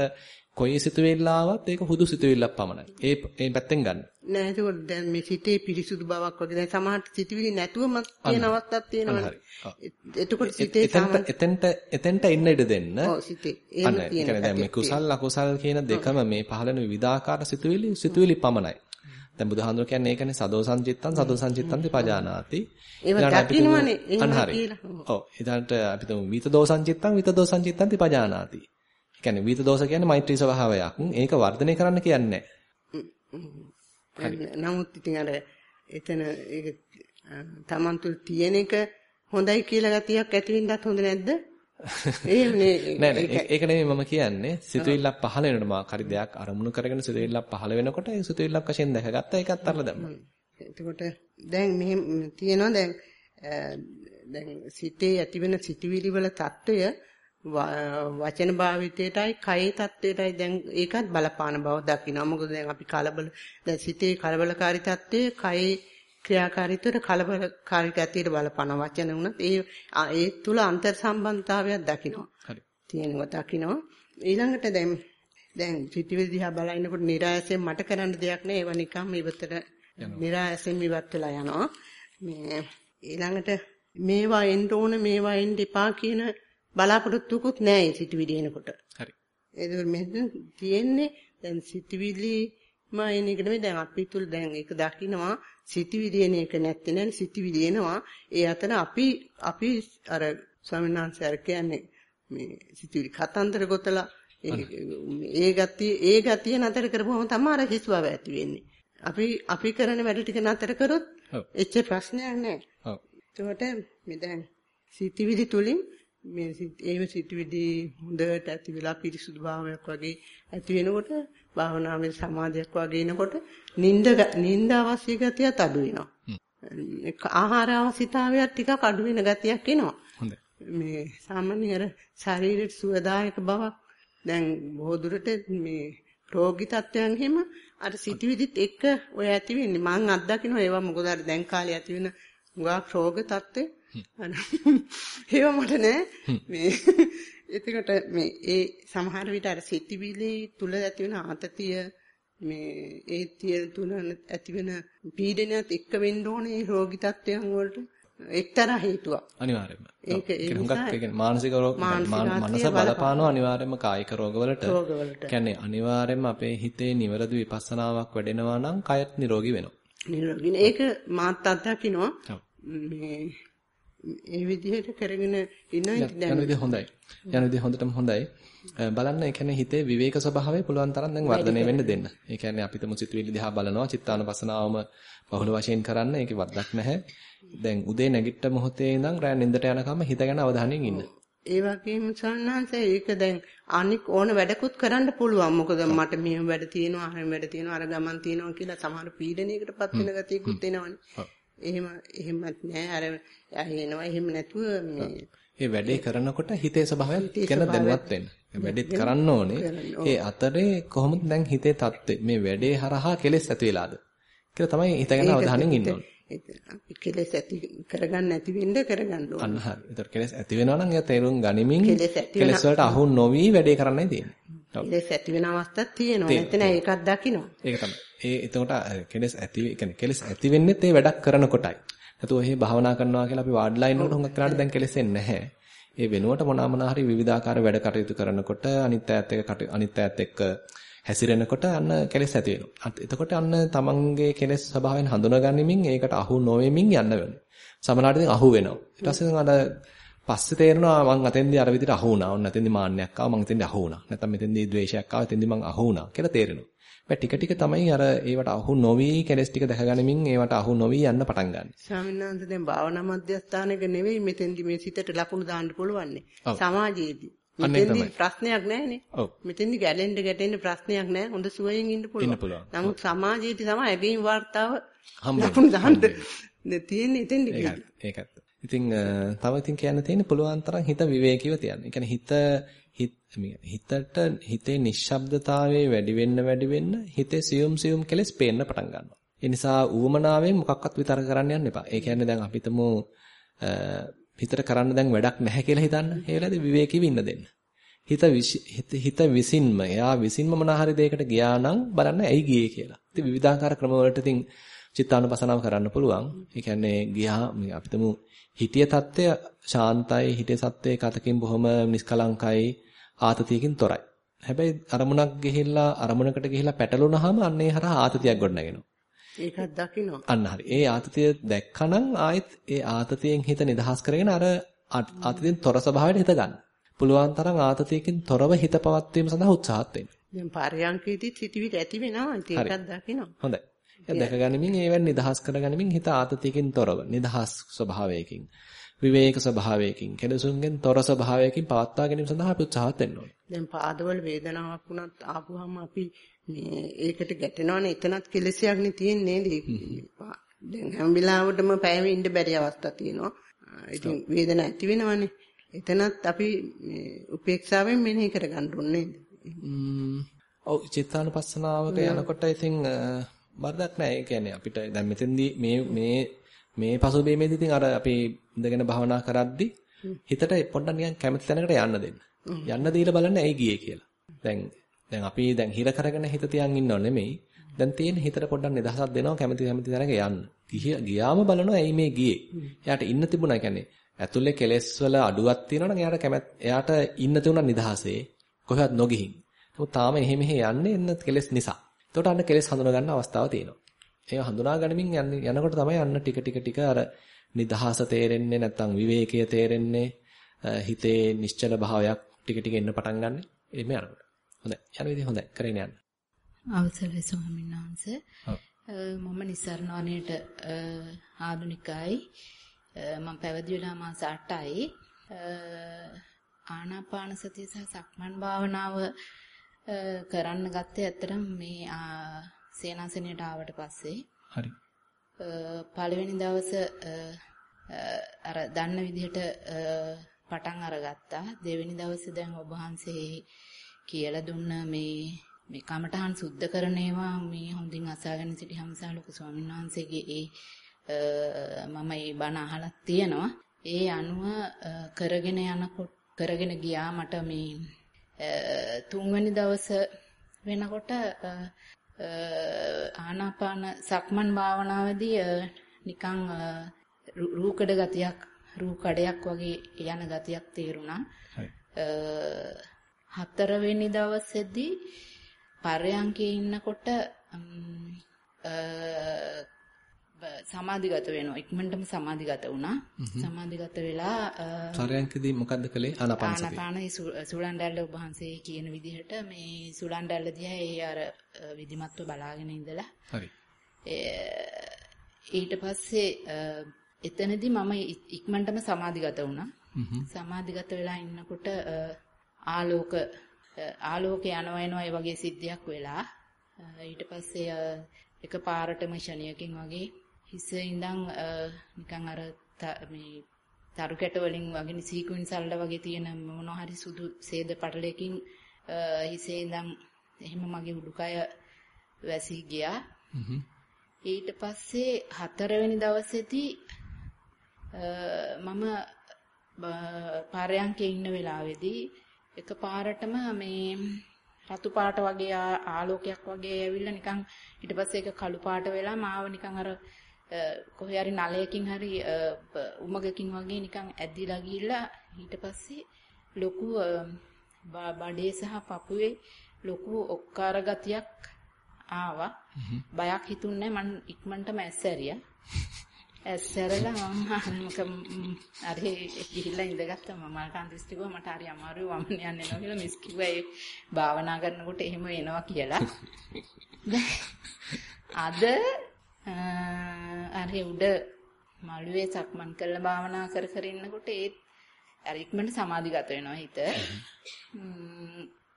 Speaker 1: කොයි සිතුවිල්ල ආවත් ඒක හුදු සිතුවිල්ලක් පමණයි. ඒ මේ පැත්තෙන් ගන්න.
Speaker 3: නෑ ඒක දැන් මේ සිතේ පිරිසුදු බවක් වගේ දැන් සමහර සිතුවිලි නැතුවම තියෙන අවස්ථාවක් තියෙනවනේ. එතකොට සිතේ
Speaker 1: එතෙන්ට එතෙන්ට එන්න ඉඩ දෙන්න.
Speaker 3: ඔව් සිතේ. එහෙම
Speaker 1: කුසල් අකුසල් කියන දෙකම මේ පහළන විවිධාකාර සිතුවිලි සිතුවිලි පමණයි. දැන් බුදුහාඳුර කියන්නේ ඒකනේ සදෝ සංචිත්තං සදෝ සංචිත්තං තිපජානාති.
Speaker 3: ඒක දකින්නවනේ එහෙම කියලා.
Speaker 1: ඔව් ඊළඟට අපි තුමු විත දෝසංචිත්තං විත දෝසංචිත්තං තිපජානාති. ඒ කියන්නේ විත දෝෂ කියන්නේ මෛත්‍රී ස්වභාවයක්. ඒක වර්ධනය කරන්න කියන්නේ.
Speaker 3: නමුත් ඉතින් අර එතන ඒක තමන් තුල තියෙන එක හොඳයි කියලා ගතියක් ඇති වෙන්නත් හොඳ නැද්ද? එහෙමනේ
Speaker 1: නෑ. නෑ ඒක නෙමෙයි මම කියන්නේ. සිතුවිල්ලක් පහළ වෙනකොට මා කරි දෙයක් අරමුණු කරගෙන සිතුවිල්ලක් පහළ වෙනකොට ඒ සිතුවිල්ලක් වශයෙන් දැකගත්තා ඒකත් අරලා දැම්මා.
Speaker 3: එතකොට දැන් මෙහෙම තියෙනවා. දැන් දැන් සිතේ ඇතිවෙන සිතුවිලි වල తত্ত্বය වචන භාවිතයටයි කයේ தත්වයටයි දැන් ඒකත් බලපාන බව දකිනවා. මොකද දැන් අපි කලබල දැන් සිතේ කලබලකාරී தත්වයේ කයේ ක්‍රියාකාරීත්වයට කලබලකාරී தත්වයට බලපාන වචන උනත් ඒ ඒ තුල අන්තර් සම්බන්ධතාවයක් දකිනවා.
Speaker 1: හරි.
Speaker 3: තියෙනවා දකිනවා. ඊළඟට දැන් දැන් සිතේ දිහා බලනකොට નિરાයසෙන් මට කරන්න දෙයක් නෑ. ඒව නිකම් ඉවතට નિરાයසෙන් ඉවත් වෙලා යනවා. මේ ඊළඟට මේවා එන්න ඕන මේවා එන්න එපා කියන බලාපොරොත්තුකුත් නැහැ සිතුවිලි එනකොට.
Speaker 1: හරි.
Speaker 3: ඒක මෙහෙම තියෙන්නේ දැන් සිතුවිලි මා එන එක නෙමෙයි දැන් අපි තුල දැන් ඒක දකින්නවා සිතුවිලි එන එක නැත්තේ නෑ සිතුවිලි එනවා. ඒ අතර අපි අපි අර ස්වාමීන් වහන්සේ අර කියන්නේ මේ සිතුවිලි කතන්දර ගොතලා ඒ ගතිය ඒ ගතිය නතර කරපුවම තමයි අර හිස් බව ඇති වෙන්නේ. අපි අපි කරන වැඩ ටික නතර කරොත් එච්චර ප්‍රශ්නයක් නෑ.
Speaker 1: ඔව්.
Speaker 3: එතකොට මේ දැන් සිතිවිලි තුලින් මේ එහෙම සිටවිදී හොඳට ඇති වෙලා පිරිසුදු භාවයක් වගේ ඇති වෙනකොට භාවනාවේ සමාධියක් වගේ එනකොට නිින්ද නිින්ද අවශ්‍ය ගතියත් අඩු වෙනවා. ආහාර අවශ්‍යතාවයක් ටිකක් අඩු වෙන ගතියක් එනවා. මේ සාමාන්‍ය අර ශරීරයට සුවදායක බවක් දැන් බොහෝ දුරට මේ රෝගී තත්ත්වයන් හිම අර සිටිවිදිත් එක්ක ඔය ඇති වෙන්නේ මං අත්දකින්න ඒවා මොකද අර දැන් කාලේ ඇති වෙන ගාක් රෝග තත්ත්වේ ඒවා මට නෑ මේ එතකොට මේ ඒ සමහර විට අර සිටිවිලි තුල ඇති වෙන ආතතිය මේ ඒ තිය තුල ඇති වෙන පීඩනයත් එක්ක වෙන්න ඕනේ රෝගී තත්ත්වයන් වලට එක්තරා හේතුවක්.
Speaker 1: අනිවාර්යයෙන්ම.
Speaker 3: ඒක ඒ
Speaker 1: හුඟක් ඒ කියන්නේ මානසික රෝග මනස බලපානවා අනිවාර්යයෙන්ම කායික. රෝගවලට. කියන්නේ අනිවාර්යයෙන්ම අපේ හිතේ නිවැරදි විපස්සනාවක් වැඩෙනවා නම් කයත් නිරෝගී වෙනවා.
Speaker 3: නිරෝගී. ඒක මාත් අත්දකින්නවා. මේ ඒ විදිහට කරගෙන ඉන්න
Speaker 1: යන විදිහ හොඳයි. යන විදිහ හොඳටම හොඳයි. බලන්න ඒ කියන්නේ හිතේ විවේක ස්වභාවය පුළුවන් තරම් දැන් වර්ධනය වෙන්න දෙන්න. ඒ කියන්නේ අපිටම සිතුවිලි දිහා බලනවා චිත්තානුපසනාවම බහුල වශයෙන් කරන්න ඒකේ වරදක් නැහැ. දැන් උදේ නැගිට මොහොතේ ඉඳන් රෑ නිින්දට යනකම් හිත ගැන අවධානයෙන් ඉන්න.
Speaker 3: ඒ වගේම සන්නාංශය ඒක දැන් අනික් ඕන වැඩකුත් කරන්න පුළුවන්. මොකද මට මෙහෙම වැඩ තියෙනවා, අර වැඩ තියෙනවා, අර ගමන් තියෙනවා කියලා සමහර පීඩනයකටපත් වෙන ගතියකුත් එනවනේ. එහෙම එහෙමත් නෑ අර ඇහෙනවා එහෙම නැතුව මේ
Speaker 1: ඒ වැඩේ කරනකොට හිතේ ස්වභාවයක් ගැන දැනුවත් වෙන්න. වැඩෙත් කරන්න ඕනේ. ඒ අතරේ කොහොමද දැන් හිතේ தත්ත්වය මේ වැඩේ හරහා කෙලෙස් ඇති වෙලාද කියලා තමයි හිතගෙන අවධානයෙන් ඉන්න ඕනේ.
Speaker 3: කෙලෙස් ඇති කරගන්න නැති වෙන්න කරගන්න ඕනේ.
Speaker 1: අන්න හරි. ඒතර කෙලෙස් ඇති වෙනවා නම් එයා තේරුම් ගනිමින් කෙලෙස් වලට අහු නොවි වැඩේ කරන්නයි තියෙන්නේ.
Speaker 3: කෙලෙස් ඇති වෙන අවස්ථාවක් තියෙනවා. නැත්නම් ඒකක් දකින්න.
Speaker 1: ඒක තමයි. ඒ එතකොට කෙලෙස් ඇති කියන්නේ කෙලෙස් ඇති වෙන්නේත් ඒ වැඩක් කරනකොටයි. නැතුව එහෙ භාවනා කරනවා කියලා අපි වාඩ්ලා ඉන්නකොට හුඟක් කරාට දැන් කෙලෙස් එන්නේ නැහැ. ඒ වෙනුවට මොනවා මොනවා හරි විවිධාකාර වැඩ කටයුතු කරනකොට අනිත් ඈත් එක්ක අනිත් ඈත් එක්ක හැසිරෙනකොට අන්න කෙලෙස් ඇති වෙනවා. එතකොට අන්න තමන්ගේ කෙලෙස් ස්වභාවයෙන් හඳුනාගනිමින් ඒකට අහු නොවෙමින් යන්න වෙනවා. සමහරවිට ඉතින් අහු වෙනවා. ඊට පස්සේ අර පස්සේ තේරෙනවා මං අතෙන්දී අර විදිහට අහු වුණා. ඔන්න අතෙන්දී මාන්නයක් ආවා. මං අතෙන්දී අහු වුණා. නැත්නම් මෙතෙන්දී ද්වේෂයක් ආවා. එතෙන්දී මං අහු වුණා කියලා තේරෙනවා. ටික ටික තමයි අර ඒවට අහු නොවි කැලස් ටික දැකගනිමින් ඒවට අහු නොවි යන්න පටන් ගන්න.
Speaker 3: ස්වාමීන් වහන්සේ දැන් භාවනා මධ්‍යස්ථානයක නෙවෙයි මෙතෙන්දි මේ සිතට ලකුණු දාන්න පුළුවන්නේ. සමාජයේදී. මෙතෙන්දි ප්‍රශ්නයක් නැහැනේ. මෙතෙන්දි ගැලෙන්න ගැටෙන්න ප්‍රශ්නයක් නැහැ. හොඳ සුවයෙන් ඉන්න පුළුවන්. නමුත් සමාජයේදී තමයි ඇගීම් වර්තාව ලකුණු දාන්න තියෙන්නේ එතෙන්දි.
Speaker 1: ඒකත්. ඉතින් තව ඉතින් කියන්න තියෙන්නේ පුළුවන් තරම් හිත විවේකීව තියන්න. ඒ කියන්නේ හිත හිතට හිතේ නිශ්ශබ්දතාවයේ වැඩි වෙන්න වැඩි වෙන්න හිතේ සියුම් සියුම් කෙලස් පේන්න පටන් ගන්නවා. ඒ නිසා ඌමනාවෙන් මොකක්වත් විතර කරන්න යන්න එපා. ඒ කියන්නේ දැන් අපිටම හිතට කරන්න දැන් වැඩක් නැහැ කියලා හිතන්න. ඒ වෙලාවේදී විවේකීව ඉන්න දෙන්න. හිත හිත විසින්ම එයා විසින්ම මොන හරි දෙයකට ගියා නම් බලන්න ඇයි ගියේ කියලා. ඉතින් විවිධාකාර ක්‍රම වලට ඉතින් චිත්තානුපසනාව කරන්න පුළුවන්. ඒ කියන්නේ ගියා අපිටම හිතිය தත්ත්වය ශාන්තයි හිතේ සත්‍යයේ කතකින් බොහොම නිස්කලංකයි ආතතියකින් තොරයි. හැබැයි අරමුණක් ගිහිල්ලා අරමුණකට ගිහිල්ලා පැටලුනහම අන්න හරහා ආතතියක් ගොඩනගෙනවා.
Speaker 3: ඒකත් දකින්න.
Speaker 1: අන්න හරි. ඒ ආතතිය දැක්කනම් ආයෙත් ඒ ආතතියෙන් හිත නිදහස් කරගෙන අර ආතතියෙන් තොර ස්වභාවයට හිත ගන්න. පුළුවන් තරම් ආතතියකින් තොරව හිත පවත්වීම සඳහා උත්සාහත් වෙන්න.
Speaker 3: දැන් පාරයන්කේදී සිටිවිට ඇති වෙනවා. ඒකත් දකින්න.
Speaker 1: හොඳයි. දැකගනිමින් ඒවෙන් නිදහස් කරගනිමින් හිත ආතතියකින් තොරව නිදහස් ස්වභාවයකින් විවේක ස්වභාවයකින් කෙලසුන්ගෙන් තොර ස්වභාවයකින් පවත්වා ගැනීම සඳහා අපි උත්සාහත් වෙන්න ඕනේ.
Speaker 3: දැන් පාදවල වේදනාවක් වුණත් ආපුවම අපි මේ ඒකට ගැටෙනවනේ එතනත් කෙලෙසයක් නේ තියෙන්නේ නේද? දැන් හැම වෙලාවෙටම පැයෙම ඉන්න බැරි අවස්ථා තියෙනවා. ඉතින් වේදනාව ඇති වෙනවනේ. එතනත් අපි උපේක්ෂාවෙන් මෙනෙහි කරගන්න ඕනේ
Speaker 1: ඔව් චිත්තානුපස්සනාවට යනකොට ඉතින් වරදක් නැහැ. ඒ කියන්නේ අපිට දැන් මෙතෙන්දී මේ මේ මේ පසුබිමේදී ඉතින් අර අපි ඉඳගෙන භවනා කරද්දී හිතට පොඩ්ඩක් නිකන් කැමති තැනකට යන්න දෙන්න. යන්න දීලා බලන්න ඇයි ගියේ කියලා. දැන් දැන් අපි දැන් හිර කරගෙන හිත තියන් ඉන්නව නෙමෙයි. දැන් තියෙන හිතට පොඩ්ඩක් නිදහසක් දෙනවා කැමති කැමති තැනක යන්න. ගියාම බලනවා ඇයි මේ ගියේ. එයාට ඉන්න තිබුණා කියන්නේ ඇතුලේ කෙලෙස් වල අඩුවක් තියෙනවා නම් එයාට කැමැත් එයාට ඉන්න තියුණා නිදහසේ කොහෙවත් නොගිහින්. නමුත් තාම එහෙ මෙහෙ යන්නේ එන්න කෙලෙස් නිසා. එතකොට අන්න කෙලෙස් හඳුනා ගන්න අවස්ථාව තියෙනවා. ඒක හඳුනා ගනිමින් යනකොට තමයි අන්න ටික ටික ටික අර නිදහස තේරෙන්නේ නැත්නම් විවේකය තේරෙන්නේ හිතේ නිශ්චල භාවයක් ටික ටික එන්න පටන් ගන්න. එimhe යනකොට. හොඳයි. යන විදිහ හොඳයි. කරගෙන යන්න.
Speaker 4: අවසරයි ස්වාමීන් වහන්සේ. මම නිස්සාරණ වනයේට ආදුනිකයි. මම පැවිදි වෙලා මාස 8යි. ආනාපාන සතිය සහ සක්මන් භාවනාව කරන්න ගත්තේ ඇත්තටම මේ සේනාසනයට ආවට පස්සේ.
Speaker 1: හරි.
Speaker 4: පළවෙනි දවස අර දන්න විදිහට පටන් අරගත්තා. දෙවෙනි දවසේ දැන් ඔබ වහන්සේ කියලා දුන්න මේ මේ කමඨහන් සුද්ධ කරන ඒවා මේ හොඳින් අසාගෙන සිටි හම්සා ලොකු ස්වාමීන් වහන්සේගේ ඒ මම මේ බණ අහලා තියෙනවා. ඒ අනුව කරගෙන යනකොට කරගෙන ගියා මට මේ තුන්වෙනි දවස වෙනකොට ආනාපාන සක්මන් භාවනාවේදී නිකන් රූකඩ ගතියක් රූකඩයක් වගේ යන ගතියක් තේරුණා. හතරවෙනි දවසේදී පරයන්කේ ඉන්නකොට සමාධිගත වෙනවා. ඉක්මනටම සමාධිගත වුණා. සමාධිගත වෙලා
Speaker 1: පරයන්කදී මොකද්ද කළේ? ආනාපාන සතිය.
Speaker 4: ආනාපාන සුලන්ඩල්ල ඔබ වහන්සේ කියන විදිහට මේ සුලන්ඩල්ල දිහා ඒ අර විධිමත්ව බලාගෙන ඉඳලා.
Speaker 1: හරි.
Speaker 4: ඊට පස්සේ එතනදී මම ඉක්මනටම සමාධිගත වුණා. සමාධිගත වෙලා ඉන්නකොට ආලෝක ආලෝකය යනවා එනවා ඒ වගේ සිද්ධියක් වෙලා ඊට පස්සේ එක පාරටම ෂණයකින් වගේ හිසේ ඉඳන් නිකන් අර මේ තරු කැට වලින් වගේ සීක්වෙන්ස් වල වගේ තියෙන මොන හරි සුදු සේද පටලයකින් හිසේ ඉඳන් එහෙම මගේ උඩුකය වැසී ගියා. ඊට පස්සේ හතරවෙනි දවසේදී මම පාරයන්කේ ඉන්න වෙලාවේදී එකපාරටම මේ රතු පාට වගේ ආලෝකයක් වගේ ඇවිල්ලා නිකන් ඊට පස්සේ ඒක කළු පාට වෙලා මාව නිකන් අර කොහේ හරි නලයකින් හරි උමගකින් වගේ නිකන් ඇදිලා ගිහිල්ලා ඊට පස්සේ ලොකු බඩේ සහ පපුවේ ලොකු ඔක්කාර ගතියක් ආවා. බයක් හිතුන්නේ මං ඉක්මනටම ඇස්සැරියා. ඇස්සැරලා මම අර ගිහිල්ලා ඉඳගත්තා. මම මල්කන් දෘෂ්ටිකව මට හරි අමාරුයි වමන යන්න එනවා කියලා මිස් කිව්වා. ඒ භාවනා කරනකොට එහෙම එනවා කියලා. අද අර උඩ මළුවේ සක්මන් කරලා භාවනා කර කර ඉන්නකොට ඒ අර ඉක්මනට සමාධිගත වෙනවා හිත.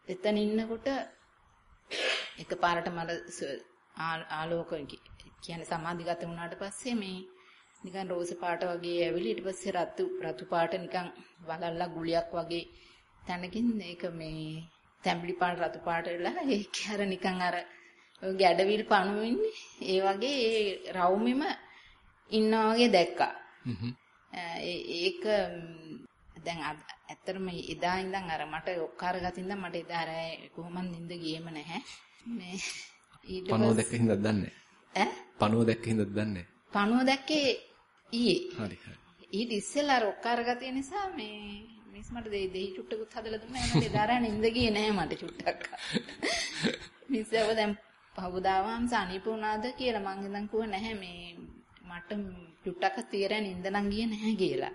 Speaker 4: එතන ඉන්නකොට එකපාරට මට ආලෝක කියන්නේ සමාධිගත වුණාට පස්සේ මේ නිකන් රෝස පාට වගේ ඇවිලි ඊට පස්සේ රතු රතු පාට නිකන් වලල්ලා ගුලියක් වගේ තැනකින් ඒක මේ තැඹිලි පාට රතු පාට වෙලා ඒක අර නිකන් අර ගැඩවිල් පණුව ඉන්නේ ඒ වගේ ඒ රවුමෙම ඉන්නා වගේ දැක්කා. ඒක දැන් ඇත්තටම එදා ඉඳන් අර මට ඔක්කාර ගතින්ද මට එදා අර කොහොමද නින්ද ගියේම නැහැ. මේ
Speaker 1: ඊට පණුව දැක්ක හින්දාද දන්නේ
Speaker 4: ඈ
Speaker 1: පණුව දැක්ක හින්දාද දන්නේ
Speaker 4: පණුව දැක්කේ ඊයේ.
Speaker 1: හරි හරි.
Speaker 4: ඊට ඉස්සෙල්ලා අර ඔක්කාර ගතිය නිසා මේ මිස් මට දෙහි දෙහි චුට්ටකුත් හදලා දුන්නා. මට එදා අර නින්ද ගියේ නැහැ මට චුට්ටක්. මිස්ව දැන් පහවදාවම් සනීප වුණාද කියලා මං ඉඳන් කිව්ව නැහැ මේ මට චුට්ටක් තීරණ නින්ද නම් ගියේ නැහැ කියලා.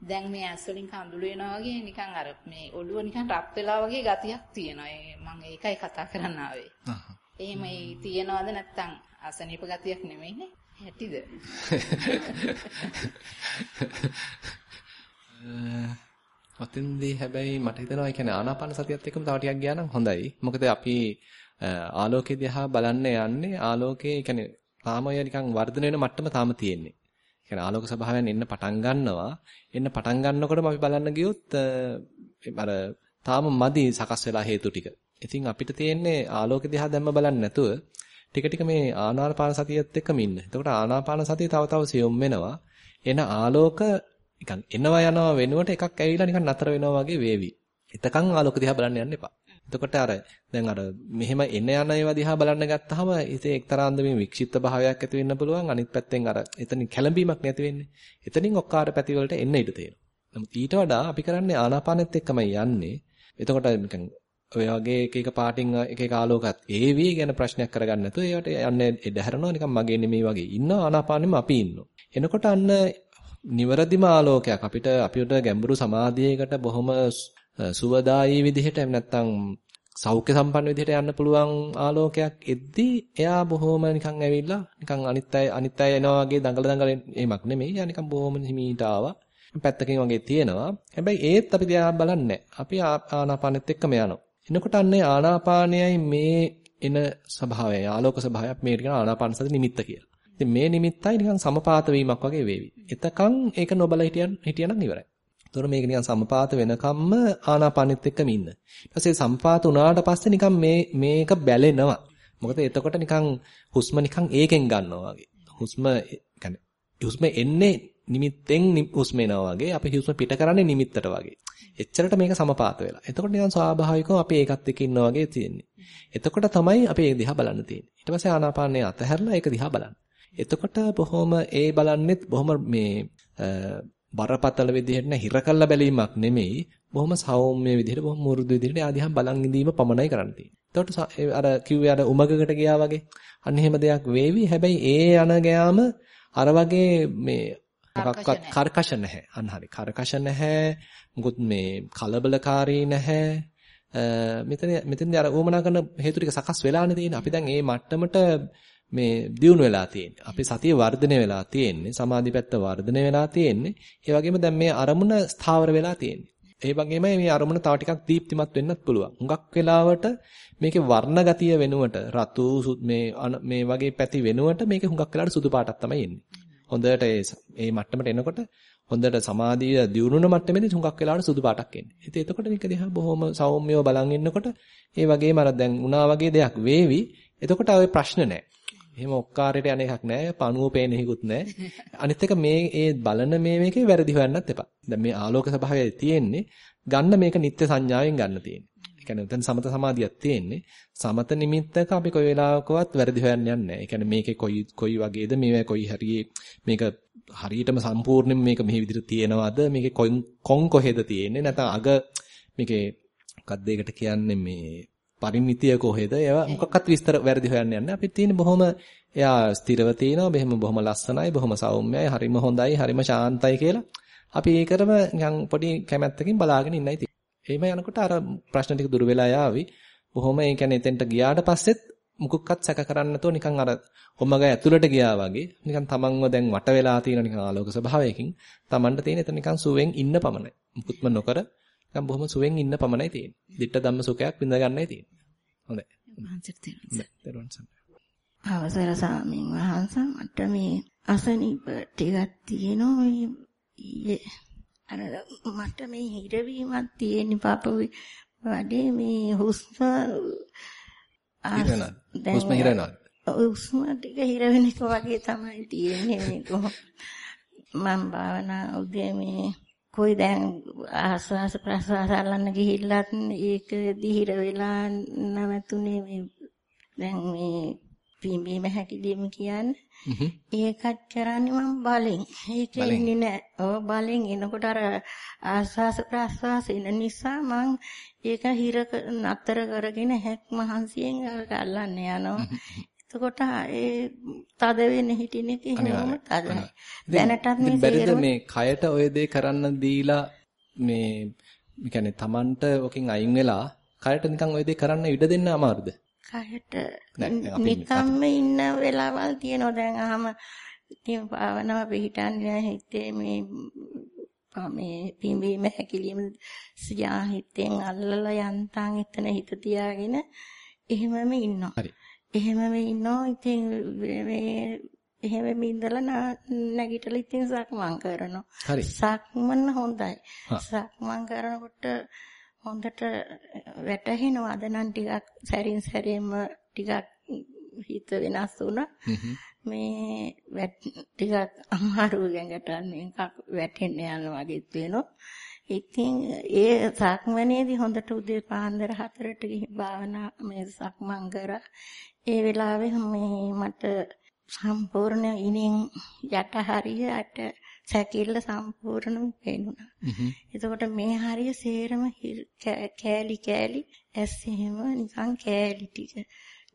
Speaker 4: දැන් මේ ඇස් වලින් කඳුළු වෙනවා වගේ නිකන් අර මේ ඔළුව නිකන් රත් වෙලා වගේ ගතියක් තියෙනවා. මම ඒකයි කතා කරන්න ආවේ. එහෙම තියනවද නැත්තම් අසනීප ගතියක් නෙමෙයිනේ. හැටිද?
Speaker 1: ඔතෙන්දී හැබැයි මට හිතෙනවා ඒ කියන්නේ ආනාපාන සතියත් එක්කම තව ටිකක් ගියා නම් හොඳයි. මොකද අපි ආලෝකය දිහා බලන්න යන්නේ ආලෝකයේ කියන්නේ තාමය නිකන් වර්ධන වෙන මට්ටම තාම තියෙන්නේ. කියන්නේ ආලෝක ස්වභාවයන් එන්න පටන් ගන්නවා. එන්න පටන් ගන්නකොටම අපි බලන්න ගියොත් අර තාම මදි සකස් වෙලා හේතු ටික. ඉතින් අපිට තියෙන්නේ ආලෝක දිහා දැම්ම බලන්නේ නැතුව ටික ටික මේ ආනාපාන සතියත් එක්කම ඉන්න. එතකොට ආනාපාන සතිය තව තව සියුම් වෙනවා. එන ආලෝක නිකන් එනවා යනවා වෙනුවට එකක් ඇවිල්ලා නිකන් නතර වෙනවා වගේ වේවි. එතකන් ආලෝක දිහා බලන්න යන්න එපා. එතකොට අර දැන් අර මෙහෙම එන යන ඒවා දිහා බලන්න ගත්තාම ඉතින් එක්තරා අන්දමේ වික්ෂිප්ත භාවයක් ඇති වෙන්න පුළුවන්. අනිත් පැත්තෙන් අර එතනින් කැළඹීමක් නැති වෙන්නේ. එතනින් ඔක්කාර පැති වලට එන්න ඉඩ තියෙනවා. නමුත් ඊට වඩා අපි කරන්නේ ආනාපානෙත් එක්කමයි යන්නේ. එතකොට නිකන් ඔය වගේ එක එක පාටින් එක එක ආලෝකات ඒවි ගැන ප්‍රශ්නයක් කරගන්න නැතුව ඒවට යන්නේ ඉඩහැරනවා නිකන් මගේ නෙමෙයි වගේ ඉන්න ආනාපානෙම අපි ඉන්නවා. එනකොට අන්න නිවරදිම ආලෝකයක් අපිට අපිට ගැඹුරු සමාධියකට බොහොම සුවදායී විදිහට එහෙම නැත්නම් සෞඛ්‍ය සම්පන්න විදිහට යන්න පුළුවන් ආලෝකයක් එද්දී එයා බොහොම නිකන් ඇවිල්ලා නිකන් අනිත් අය අනිත් අය එනවා වගේ දඟල දඟල එීමක් නෙමෙයි. එයා නිකන් බොහොම හිමීට ආවා. පැත්තකින් වගේ තියෙනවා. හැබැයි ඒත් අපි දිහා බලන්නේ අපි ආනාපානෙත් එක්කම යනවා. එනකොට අන්නේ ආනාපානයයි මේ එන ස්වභාවය ආලෝක ස්වභාවයක් මේකට කියන ආනාපාන සති නිමිත්ත කියලා. ඉතින් මේ නිමිත්තයි නිකන් සමපාත වීමක් වගේ වේවි. එතකන් ඒක නොබල හිටියන් හිටියනම් ඉවරයි. එතකොට මේක නිකන් සමපාත වෙනකම්ම ආනාපානෙත් එක්කම ඉන්න. ඊට පස්සේ සම්පාත උනාට පස්සේ නිකන් මේ මේක බැලෙනවා. මොකද එතකොට නිකන් හුස්ම නිකන් ඒකෙන් ගන්නවා වගේ. හුස්ම يعني හුස්ම එන්නේ නිමිත්තෙන් හුස්ම එනවා වගේ අපි හුස්ම පිට කරන්නේ නිමිත්තට වගේ. එච්චරට මේක සමපාත වෙලා. එතකොට නිකන් ස්වාභාවිකව අපි ඒකත් එක්ක ඉන්නා වගේ තියෙන්නේ. එතකොට තමයි අපි ඒ දිහා බලන්න තියෙන්නේ. ඊට පස්සේ ආනාපානය අතහැරලා ඒක දිහා බලන්න. එතකොට බොහොම ඒ බලන්නෙත් බොහොම මේ බරපතල විදිහට හිර කළ බැලීමක් නෙමෙයි බොහොම සෞම්‍ය විදිහට බොහොම මුරුදු විදිහට ආදිහම් බලන් ඉඳීම පමණයි කරන්න තියෙන්නේ. අර කිව්වේ අර උමගකට ගියා වගේ අන්න එහෙම දෙයක් වේවි. හැබැයි ඒ යන ගෑම අර වගේ මේ මොකක්වත් කරකශ නැහැ. අන්න හරි. කරකශ නැහැ. මුකුත් මේ කලබලකාරී නැහැ. මෙතන මෙතෙන්දී අර උමනා කරන හේතු ටික සකස් වෙලානේ තියෙන්නේ. අපි දැන් මේ මට්ටමට මේ දියුණු වෙලා තියෙන්නේ. අපි සතිය වර්ධනය වෙලා තියෙන්නේ. සමාධි පැත්ත වර්ධනය වෙලා තියෙන්නේ. ඒ වගේම දැන් මේ අරමුණ ස්ථාවර වෙලා තියෙන්නේ. ඒ වගේමයි මේ අරමුණ තව ටිකක් දීප්තිමත් වෙන්නත් පුළුවන්. හුඟක් වෙලාවට මේකේ වර්ණ ගතිය වෙනුවට රතු මේ මේ වගේ පැති වෙනුවට මේක හුඟක් වෙලාවට සුදු පාටක් තමයි එන්නේ. හොඳට ඒ මට්ටමට එනකොට හොඳට සමාධිය දියුණුන මට්ටමේදී හුඟක් වෙලාවට සුදු පාටක් එන්නේ. ඉතින් එතකොට මේක දිහා බොහොම සෞම්‍යව බලන් ඉන්නකොට ඒ වගේම අර දැන් උනා වගේ දෙයක් වේවි. එතකොට ආවේ ප්‍රශ්න නැහැ. එහෙම ඔක්කාරයට යන එකක් නැහැ. පණුව පේන එකකුත් නැහැ. අනිත් එක මේ ඒ බලන මේ මේකේ වැරදි හොයන්නත් එපා. දැන් මේ ආලෝක ස්වභාවය තියෙන්නේ ගන්න මේක නිත්‍ය සංඥාවෙන් ගන්න තියෙන්නේ. ඒ කියන්නේ දැන් සමත සමාධියක් තියෙන්නේ. සමත නිමිත්තක අපි කොයි වෙලාවකවත් වැරදි හොයන්න යන්නේ නැහැ. ඒ කියන්නේ මේකේ කොයි කොයි වගේද මේවා කොයි හරියේ මේක හරියටම සම්පූර්ණයෙන් මේක මෙහි විදිහට තියෙනවද මේකේ කොන් කොහෙද තියෙන්නේ නැත්නම් අග මේකේ මොකක්ද ඒකට කියන්නේ මේ පරිමිතිය කොහෙද? ඒවා මොකක්වත් විස්තර වැරදි හොයන්න යන්නේ. අපිට තියෙන්නේ බොහොම එයා ස්ථිරව තියෙනවා. බෙහෙම බොහොම ලස්සනයි, බොහොම සෞම්‍යයි, හරිම හොඳයි, හරිම ශාන්තයි කියලා. අපි ඒකටම නිකන් පොඩි කැමැත්තකින් බලාගෙන ඉන්නයි තියෙන්නේ. එහෙම යනකොට අර ප්‍රශ්න ටික දුර වෙලා යාවි. බොහොම ඒ කියන්නේ එතෙන්ට ගියාට පස්සෙත් මුකුක්වත් සැක කරන්න නැතුව නිකන් අර හොමග ඇතුළට ගියා වගේ නිකන් තමන්ව දැන් වට වෙලා තියෙන නිකන් ආලෝක ස්වභාවයකින් තමන්ට තියෙන එතන නිකන් සුවෙන් ඉන්න පමණයි. මුකුත්ම නොකර නිකන් බොහොම සුවෙන් ඉන්න පමණයි තියෙන්නේ. ditta ධම්ම සුඛයක් විඳ ගන්නයි තියෙන්නේ. හොඳයි.
Speaker 5: අවසර සාමින් වහන්සේ මට මේ අසනීප ටිකක් තියෙනවා මේ අර මට මේ හිරවීමක් තියෙන පාපුවේ වඩේ මේ හුස්ම
Speaker 1: හුස්ම හිරනවා.
Speaker 5: හුස්ම ටික හිර වෙන එක වගේ තමයි තියෙන්නේ මේක. මම භාවනා උදේ මේ කොයි දැන් ආස්වාස ප්‍රසවාස අල්ලන්න ගිහිල්ලත් ඒක දිහිර වෙලා නැවතුනේ මේ දැන් මේ පිම්බීම හැකිලිම කියන්නේ. ඒකත් කරන්නේ මම බලෙන්. ඒක ඉන්නේ නෑ. ඔව් බලෙන් එනකොට අර ආස්වාස ප්‍රසවාස එන නිසා මං ඒක හිර නතර කරගෙන හැක් මහන්සියෙන් අල්ලන්න යනවා එතකොට ඒ තද වෙන්න හිටින එක එහෙමම තදයි. දැනටත් මේ
Speaker 1: බැරිද මේ කයට ඔය දේ කරන්න දීලා මේ يعني Tamanට ඔකින් අයින් වෙලා කයට නිකන් ඔය දේ කරන්න ඉඩ දෙන්න අමාරුද?
Speaker 5: කයට නිකම්ම ඉන්න වෙලාවල් තියෙනවා දැන් අහම ඉතින් භාවනාව පිළිටන්නේ හිතේ මේ මේ පිම්බීම හැකිලිම සියා හිතෙන් අල්ලලා යන්තම් එතන හිත තියාගෙන එහෙමම ඉන්නවා.
Speaker 1: හරි.
Speaker 5: එහෙම මේ ඉන්නවා. ඉතින් මේ එහෙම ඉඳලා නැගිටලා ඉතින් සක්මන් කරනවා.
Speaker 1: හරි.
Speaker 5: සක්මන් හොඳයි. සක්මන් කරනකොට හොඳට වැටහෙනවා. අද නම් ටිකක් සැරින් සැරේම ටිකක් හිත වෙනස් වුණා. මේ ටිකක් අමාරු ගැඟට එකක් වැටෙන්න යන වගේ වෙනවා. ඉතින් ඒ සක්මනේදී හොඳට උදේ පාන්දර 4ට ගිහින් භාවනා මේ සක්මන් කරා. ඒ වෙලාවේ මේ මට සම්පූර්ණ ඉනින් යට හරියට සැකිල්ල සම්පූර්ණම පේනුණා. එතකොට මේ හරිය සේරම කෑලි කෑලි ඇස් එහෙම නිකන් කෑලි ටික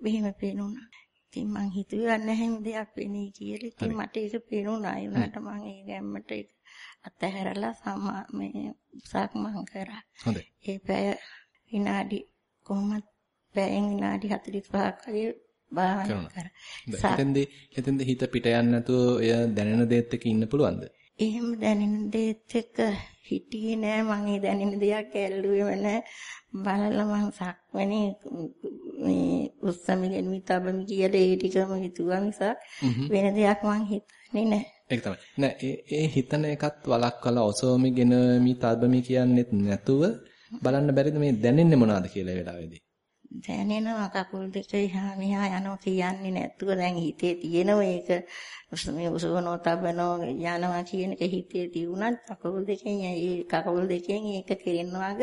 Speaker 5: මෙහෙම පේනුණා. ඉතින් මං හිතුවේ නැහැ දෙයක් වෙන්නේ කියලා. ඉතින් මට ඒක පේනුණා. ඒ වුණාට මං ඒ ගැම්මට ඒක අතහැරලා සමා මේ සක්මන් කරා.
Speaker 1: හොඳයි.
Speaker 5: ඒ පැය විනාඩි කොහොමද පැයෙන් විනාඩි 45ක් වගේ භාවනා කරා.
Speaker 1: එතෙන්දී එතෙන්දී හිත පිට යන්නේ නැතුව එය දැනෙන දේත් එක්ක ඉන්න පුළුවන්ද?
Speaker 5: එහෙම දැනෙන දේත් එක්ක හිටියේ නෑ මම ඒ දැනෙන දෙයක් ඇල්ලුවේම නෑ බලලා මං සක්මනේ මේ උස්සමිගෙන මිතබමි කියලා ඒ ටිකම හිතුවා මිසක් වෙන දෙයක් මං හිතන්නේ නෑ
Speaker 1: ඒක තමයි. නෑ ඒ ඒ හිතන එකත් වලක්වලා ඔසෝමිගෙන මිතබමි කියන්නෙත් නැතුව බලන්න බැරිද මේ දැනෙන්නේ මොනවද කියලා වෙලාවේදී?
Speaker 5: දැනෙනවා කකුල් දෙක එහා මෙහා යනවා කියන්නේ නැතුව දැන් හිතේ තියෙනවා ඒක මේ උසවනෝ තබනෝ යනවා කියන එක හිතේ තියුණත් කකුල් දෙකෙන් ඒ කකුල් දෙකෙන් ඒක කෙරෙනවාග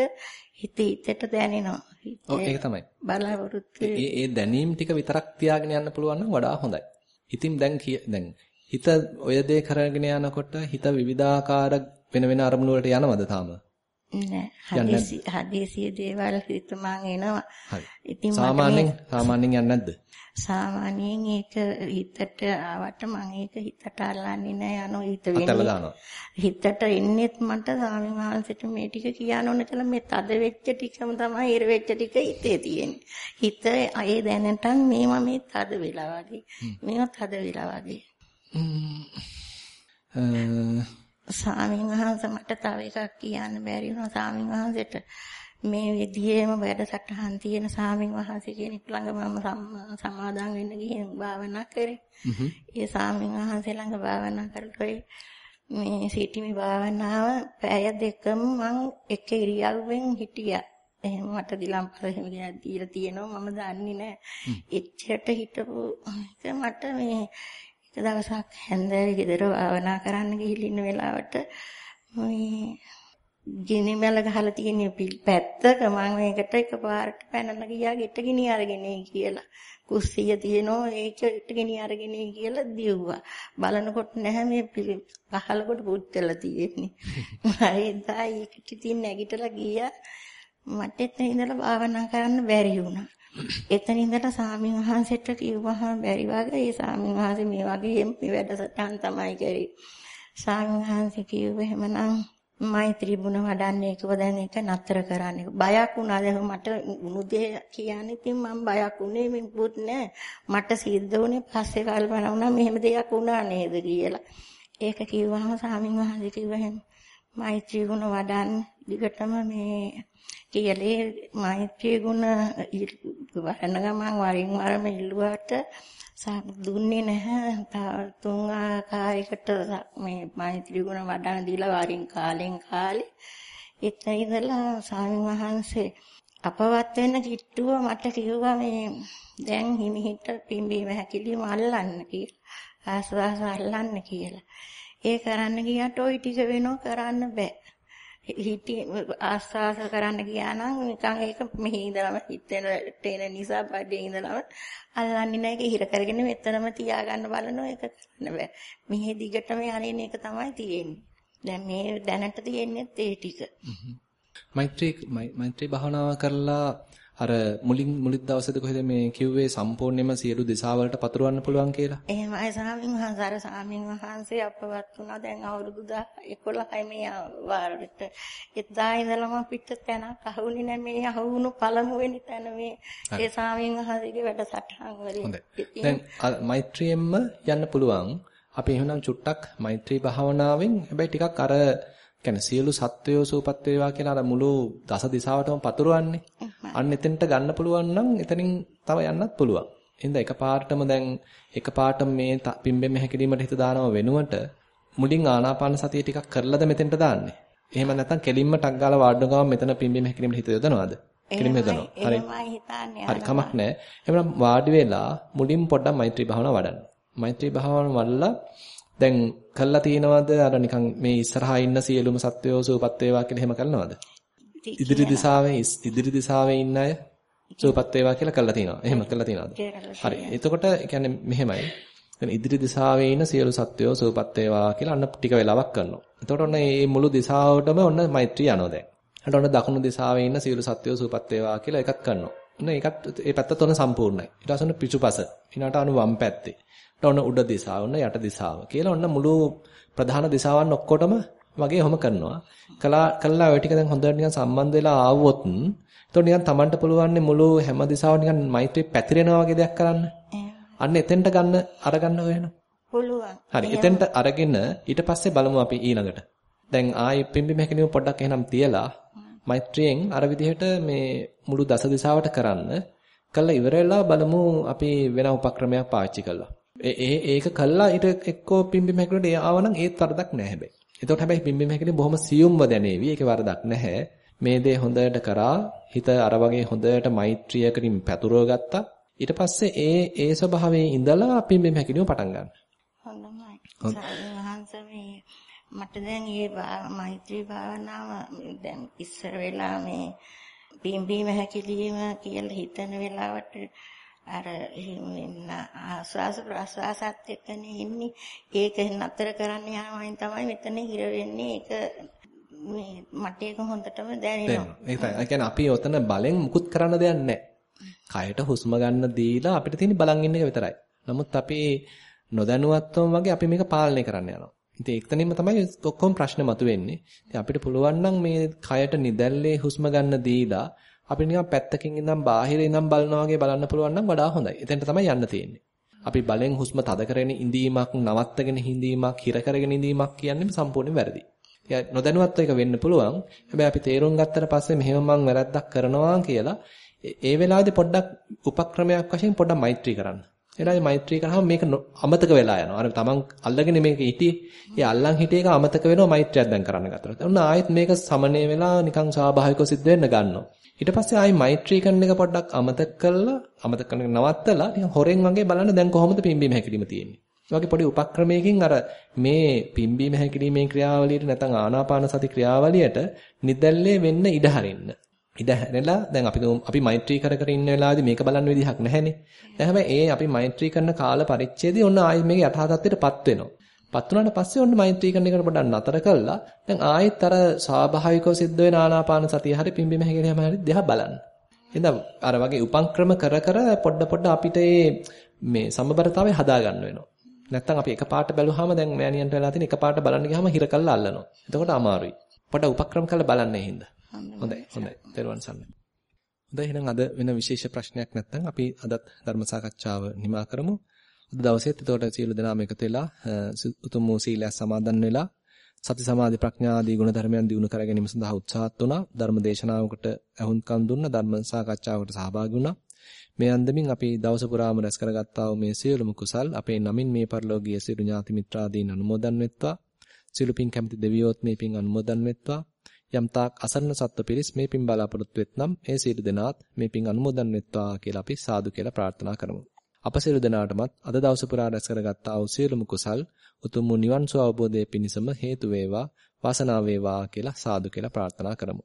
Speaker 5: හිත හිතට දැනෙනවා.
Speaker 1: ඔව් ඒක තමයි.
Speaker 5: බලාපොරොත්තු
Speaker 1: ඒ ඒ දැනීම් ටික විතරක් තියාගෙන යන්න පුළුවන් නම් වඩා හොඳයි. ඉතින් දැන් දැන් හිත ඔය දේ කරගෙන යනකොට හිත විවිධාකාර වෙන වෙන අරමුණු වලට යනවද තාම?
Speaker 5: නෑ හදිසි හදිසි දේවල් හිතමන් එනවා.
Speaker 1: හරි. ඉතින් සාමාන්‍යයෙන් සාමාන්‍යයෙන් යන්නේ නැද්ද?
Speaker 5: සාමාන්‍යයෙන් ඒක හිතට ආවට මම ඒක හිතට අල්ලන්නේ නෑ යනෝ හිත වෙන්නේ. හිතට එන්නේත් මට ස්වාමීන් වහන්සේට මේ ටික කියන්න ඕන කියලා මේ තද වෙච්ච ටිකම තමයි ඉර වෙච්ච ටික හිතේ තියෙන්නේ. හිත ඒ දැනටන් මේවා මේ තද වෙලා වගේ. මේවා තද වෙලා වගේ. ස්වාමීන් වහන්සේ මට තව එකක් කියන්න බැරි වුණා ස්වාමීන් වහන්සේට මේ විදිහේම වැඩසටහන් තියෙන ස්වාමීන් වහන්සේ කෙනෙක් ළඟ මම සමාදන් වෙන්න ගිහින් භාවනා කරේ. ඒ ස්වාමීන් වහන්සේ ළඟ භාවනා කරලා මේ සිටිමි භාවනාව පැය දෙකම මං එක ඉරියව්වෙන් හිටියා. එහෙම මට දිලම්පල එහෙම දීලා තියෙනවා මම දන්නේ නැහැ. එච්චරට හිටපු මට මේ එක දවසක් හැන්දෑවේ ගෙදර භාවනා කරන්න ගිහින් ඉන්න වෙලාවට මේ ගිනි මැල ගහලා තියෙන පැත්තක මම මේකට එකපාරට පැනලා ගියා ගෙට ගිනි අරගෙන කියලා. කුස්සිය තියෙනවා ඒකට ගිනි අරගෙන කියලා දිව්වා. බලනකොට නැහැ මේ පහලකට පුච්චලා තියෙන්නේ. මම එදා ඒකට ඉතින් නැගිටලා ගියා. මට එතන ඉඳලා භාවනා කරන්න බැරි වුණා. එතන ඉඳලා සාමින් වහන්සේට කිව්වහම බැරි වගේ ඒ සාමින් වහන්සේ මේ වගේ මේ වැඩසටහන් තමයි කරේ. සාමින් වහන්සේ කිව්වේ එහෙමනම් මෛත්‍රී ගුණ වඩන්නේ ඒකව දැන් ඒක නතර කරන්නේ. බයක් වුණා දැන් මට උනුදේ කියන්නේ ඉතින් මම බයක් උනේ මෙපුත් නෑ. මට සිද්ධ වුණේ පස්සේ කල්පනා වුණා මෙහෙම දෙයක් වුණා නේද කියලා. ඒක කිව්වහම සාමින් වහන්සේ කිව්ව එහෙම මෛත්‍රී ගුණ වඩන්න දිගටම මේ කියලා මෛත්‍රී ගුණ වහන ගමන් වරින් වරම ඉල්ලුවට දුන්නේ නැහැ. තුන් ආකාරයකට මේ මෛත්‍රී ගුණ වඩන දීලා වරින් කාලෙන් කාලේ එතන ඉඳලා ස්වාමීන් වහන්සේ අපවත් වෙන්න කිට්ටුව මට කිව්වා මේ දැන් හිමිහිට පිම්බීම හැකිලිම අල්ලන්න කියලා. ආස්වාස අල්ලන්න කියලා. ඒ කරන්න ගියට ওই ටික වෙනව කරන්න බෑ. හිටි ආස්වාස කරන්න ගියා නම් නිකන් ඒක මෙහි ඉඳලම හිතෙන තේන නිසා බඩේ ඉඳලම අල්ලන්නේ නැහැ ඒක හිර කරගෙන මෙතනම තියාගන්න බලනවා ඒක කරන්න බෑ. මෙහි දිගටම යන්නේ ඒක තමයි තියෙන්නේ. දැන් මේ දැනට තියෙන්නේ ඒ ටික.
Speaker 1: මෛත්‍රී මෛත්‍රී භාවනාව කරලා අර මුලින් මුලින් දවසේද කොහෙද මේ කිව්වේ සම්පූර්ණයෙන්ම සියලු දිශාවලට පතුරවන්න පුළුවන් කියලා?
Speaker 5: එහෙමයි ස්වාමීන් වහන්සේ අර ස්වාමීන් වහන්සේ අපවත් වුණා දැන් අවුරුදු 11යි මේ වාරෙට. එදා ඉඳලම පිට තැනක් අහුනේ නැහැ මේ අහුණු පළමුවෙනි තැන මේ ඒ ස්වාමීන් වහන්සේගේ වැඩසටහන් වලින්.
Speaker 1: දැන් මෛත්‍රියෙන්ම යන්න පුළුවන්. අපි එහෙනම් චුට්ටක් මෛත්‍රී භාවනාවෙන් හැබැයි ටිකක් අර කියන්නේ සියලු සත්වයෝ සූපත් වේවා කියලා අර මුළු දස දිශාවටම පතුරවන්නේ. අන්න එතෙන්ට ගන්න පුළුවන් නම් එතනින් තව යන්නත් පුළුවන්. එහෙනම් එකපාරටම දැන් එකපාරටම මේ පිම්බෙම හැකිලීමට හිත දානව වෙනුවට මුලින් ආනාපාන සතිය ටිකක් කරලාද මෙතෙන්ට දාන්නේ. එහෙම නැත්නම් කෙලින්ම ටක් ගාලා වාඩිව ගාම මෙතන පිම්බෙම හැකිලීමට හිත යොදනවද? කෙලින්ම යොදනවා.
Speaker 5: හරි.
Speaker 1: හරි කමක් නැහැ. එහෙනම් වාඩි වෙලා මුලින් පොඩ්ඩක් මෛත්‍රී භාවනාව වඩන්න. මෛත්‍රී භාවනාව වඩලා දැන් කළා තියෙනවද අර නිකන් මේ ඉස්සරහා ඉන්න සියලුම සත්වයෝ සූපත් වේවා කියලා එහෙම කරනවද? ඉදිරි දිශාවේ ඉදිරි දිශාවේ ඉන්න අය සූපත් වේවා කියලා කළා තියෙනවා. එහෙම කළා තියෙනවද? හරි. එතකොට කියන්නේ මෙහෙමයි. දැන් ඉදිරි දිශාවේ ඉන්න සියලු සත්වයෝ සූපත් වේවා කියලා අන්න ටික වෙලාවක් කරනවා. එතකොට ඔන්න මේ මුළු දිශාවටම ඔන්න මෛත්‍රී යනවා දැන්. ඊට ඔන්න දකුණු දිශාවේ ඉන්න සියලු සත්වයෝ සූපත් වේවා කියලා එකක් කරනවා. ඔන්න ඒකත් ඒ පැත්තත් ඔන්න සම්පූර්ණයි. ඊට පස්සේ පිටුපස. ඊනට අනු වම් පැත්තේ. ඔන්න උඩ දිශාව, ඔන්න යට දිශාව කියලා ඔන්න මුළු ප්‍රධාන දිශාවන් ඔක්කොටම වගේ ඔහම කරනවා. කළා කළා ඔය ටික දැන් හොඳට නිකන් සම්බන්ධ වෙලා ආවොත් එතකොට නිකන් Tamanට පුළුවන් මුළු හැම දිශාව නිකන් මෛත්‍රී පැතිරෙනවා වගේ දෙයක් කරන්න. අන්න එතෙන්ට ගන්න අරගන්න හොයන.
Speaker 5: පුළුවන්.
Speaker 1: හරි. එතෙන්ට අරගෙන ඊට පස්සේ බලමු අපි ඊළඟට. දැන් ආයි පිම්බි මහකෙනියු පොඩ්ඩක් එහෙනම් තියලා මෛත්‍රියෙන් අර විදිහට මේ මුළු දස දිශාවට කරන්න. කළා ඉවර වෙලා බලමු අපි වෙන උපක්‍රමයක් පාවිච්චි කළා. ඒ ඒක කළා ඊට එක්කෝ පිම්බි මහකෙනියට ඒ ආවනම් ඒත් වරදක් නැහැ හැබැයි. එතකොට හැබැයි පිම්බි මහකෙනිය බොහොම සියුම්ව දැනේවි. ඒකේ වරදක් නැහැ. මේ දේ හොඳට කරා හිත අර වගේ හොඳට මෛත්‍රියකින් පැතුරව ගත්තා. ඊට පස්සේ ඒ ඒ ස්වභාවයේ ඉඳලා අපි මේ හැකිලිම පටන් ගන්න.
Speaker 5: හොඳයි. මට දැන් මේ මෛත්‍රී භාවනාව දැන් ඉස්සර වෙලා මේ පිම්බීම හැකිලිම කියලා හිතන වෙලාවට අර ආස්වාස ප්‍රාස්වාසත් එක්කනේ ඉන්නේ ඒක නතර කරන්න යනවායින් තමයි මෙතන හිර වෙන්නේ. ඒක මේ මට ඒක හොඳටම දැනෙනවා.
Speaker 1: ඒකයි ඒ කියන්නේ අපි ඔතන බලෙන් මුකුත් කරන්න දෙයක් නැහැ. කයට හුස්ම ගන්න දීලා අපිට තියෙන බලන් ඉන්න එක විතරයි. නමුත් අපි නොදැනුවත්වම වගේ අපි මේක පාලනය කරන්න යනවා. ඉතින් ඒකතනින්ම තමයි ඔක්කොම ප්‍රශ්න මතුවෙන්නේ. ඉතින් අපිට පුළුවන් නම් මේ කයට නිදැල්ලේ හුස්ම ගන්න දීලා අපි නිකන් පැත්තකින් ඉඳන් බාහිර ඉඳන් බලනවා වගේ බලන්න පුළුවන් නම් වඩා හොඳයි. එතෙන්ට තමයි යන්න තියෙන්නේ. අපි බලෙන් හුස්ම තද කරගෙන ඉඳීමක්, නවත්තගෙන හිඳීමක්, හිර කරගෙන ඉඳීමක් කියන්නේ සම්පූර්ණයෙන් වැරදි. නොදැනුවත්ව එක වෙන්න පුළුවන්. හැබැයි අපි තේරුම් ගත්තට පස්සේ මෙහෙම මං වැරද්දක් කරනවා කියලා ඒ වෙලාවේදී පොඩ්ඩක් උපක්‍රමයක් වශයෙන් පොඩ්ඩක් මෛත්‍රී කරන්න. එලාදී මෛත්‍රී කරාම මේක අමතක වෙලා යනවා. අර තමන් අල්ලගෙන මේක හිටියේ. ඒ අල්ලන් හිටිය එක අමතක වෙනවා මෛත්‍රියක් දැන් කරන්න ගත්තා. ඔන්න ආයෙත් මේක සමනය වෙලා නිකන් ස්වාභාවිකව සිද්ධ වෙන්න ගන්නවා. ඊට පස්සේ ආයි මෛත්‍රී කරන එක පොඩ්ඩක් අමතක කළා අමතක කරන එක නවත්තලා නිකන් හොරෙන් වගේ බලන්න දැන් කොහොමද පිම්බීම හැකිලිම තියෙන්නේ. ඒ වගේ පොඩි උපක්‍රමයකින් අර මේ පිම්බීම හැකිලිමේ ක්‍රියාවලියට නැත්නම් ආනාපාන සති ක්‍රියාවලියට නිදැල්ලේ වෙන්න ඉඩ හරින්න. ඉඩ හැරලා දැන් අපි අපි මෛත්‍රී කර කර ඉන්න වෙලාවේදී මේක බලන්න විදිහක් නැහැනේ. දැන් හැබැයි ඒ අපි මෛත්‍රී කරන කාල පරිච්ඡේදයේ ඔන්න ආයෙත් මේක යථා තත්ත්වයටපත් වෙනවා. පත් වුණාට පස්සේ ඔන්න මෛත්‍රී කරන එකට පොඩ්ඩක් නතර කළා. දැන් ආයෙත් අර ස්වාභාවිකව සිද්ධ වෙන ආනාපාන සතිය හරි පිම්බීම හැකිලිම හරි දිහා බලන්න. එහෙනම් අර වගේ උපක්‍රම කර කර පොඩ පොඩ අපිට මේ සමබරතාවය හදා ගන්න වෙනවා. නැත්තම් අපි එකපාරට බැලුවාම දැන් මෑනියන්ට වෙලා තියෙන එකපාරට බලන්න ගියාම හිර කළා අල්ලනවා. එතකොට අමාරුයි. පොඩ උපක්‍රම කරලා බලන්නේ හින්දා. හොඳයි හොඳයි. දරුවන් සම්මයි. හොඳයි එහෙනම් අද වෙන විශේෂ ප්‍රශ්නයක් නැත්නම් අපි අදත් ධර්ම සාකච්ඡාව නිමා කරමු. අද දවසේත් එතකොට සියලු දෙනාම එකතු වෙලා උතුම් වූ සීලය සමාදන් වෙලා සති සමාධි ප්‍රඥා ආදී ගුණ ධර්මයන් දිනු කර ගැනීම සඳහා උත්සාහත් වුණා. ධර්ම දේශනාවකට අහුම්කම් දුන්න ධර්ම සාකච්ඡාවකට සහභාගී වුණා. මේ අන්දමින් අපි දවස පුරාම රැස් කරගත්තා වූ මේ සියලුම කුසල් අපේ නමින් මේ පරිලෝකීය සියලු ඥාති මිත්‍රාදීන් අනුමෝදන් වෙත්වා. සියලු පින් කැමති දෙවියෝත් මේ පින් අනුමෝදන් වෙත්වා. යම් තාක් අසරණ සත්ව පිරිස් මේ පින් බලාපොරොත්තු වෙත්නම් ඒ සියලු දෙනාත් මේ පින් අනුමෝදන් වෙත්වා කියලා අපි සාදු කියලා ප්‍රාර්ථනා කරමු. අප සියලු දෙනාටමත් අද දවස පුරා රැස් කරගත්තා වූ සියලුම කුසල් උතුම් නිවන් සුව අවබෝධයේ පිණසම හේතු වේවා වාසනාව වේවා කියලා සාදු කියලා ප්‍රාර්ථනා කරමු.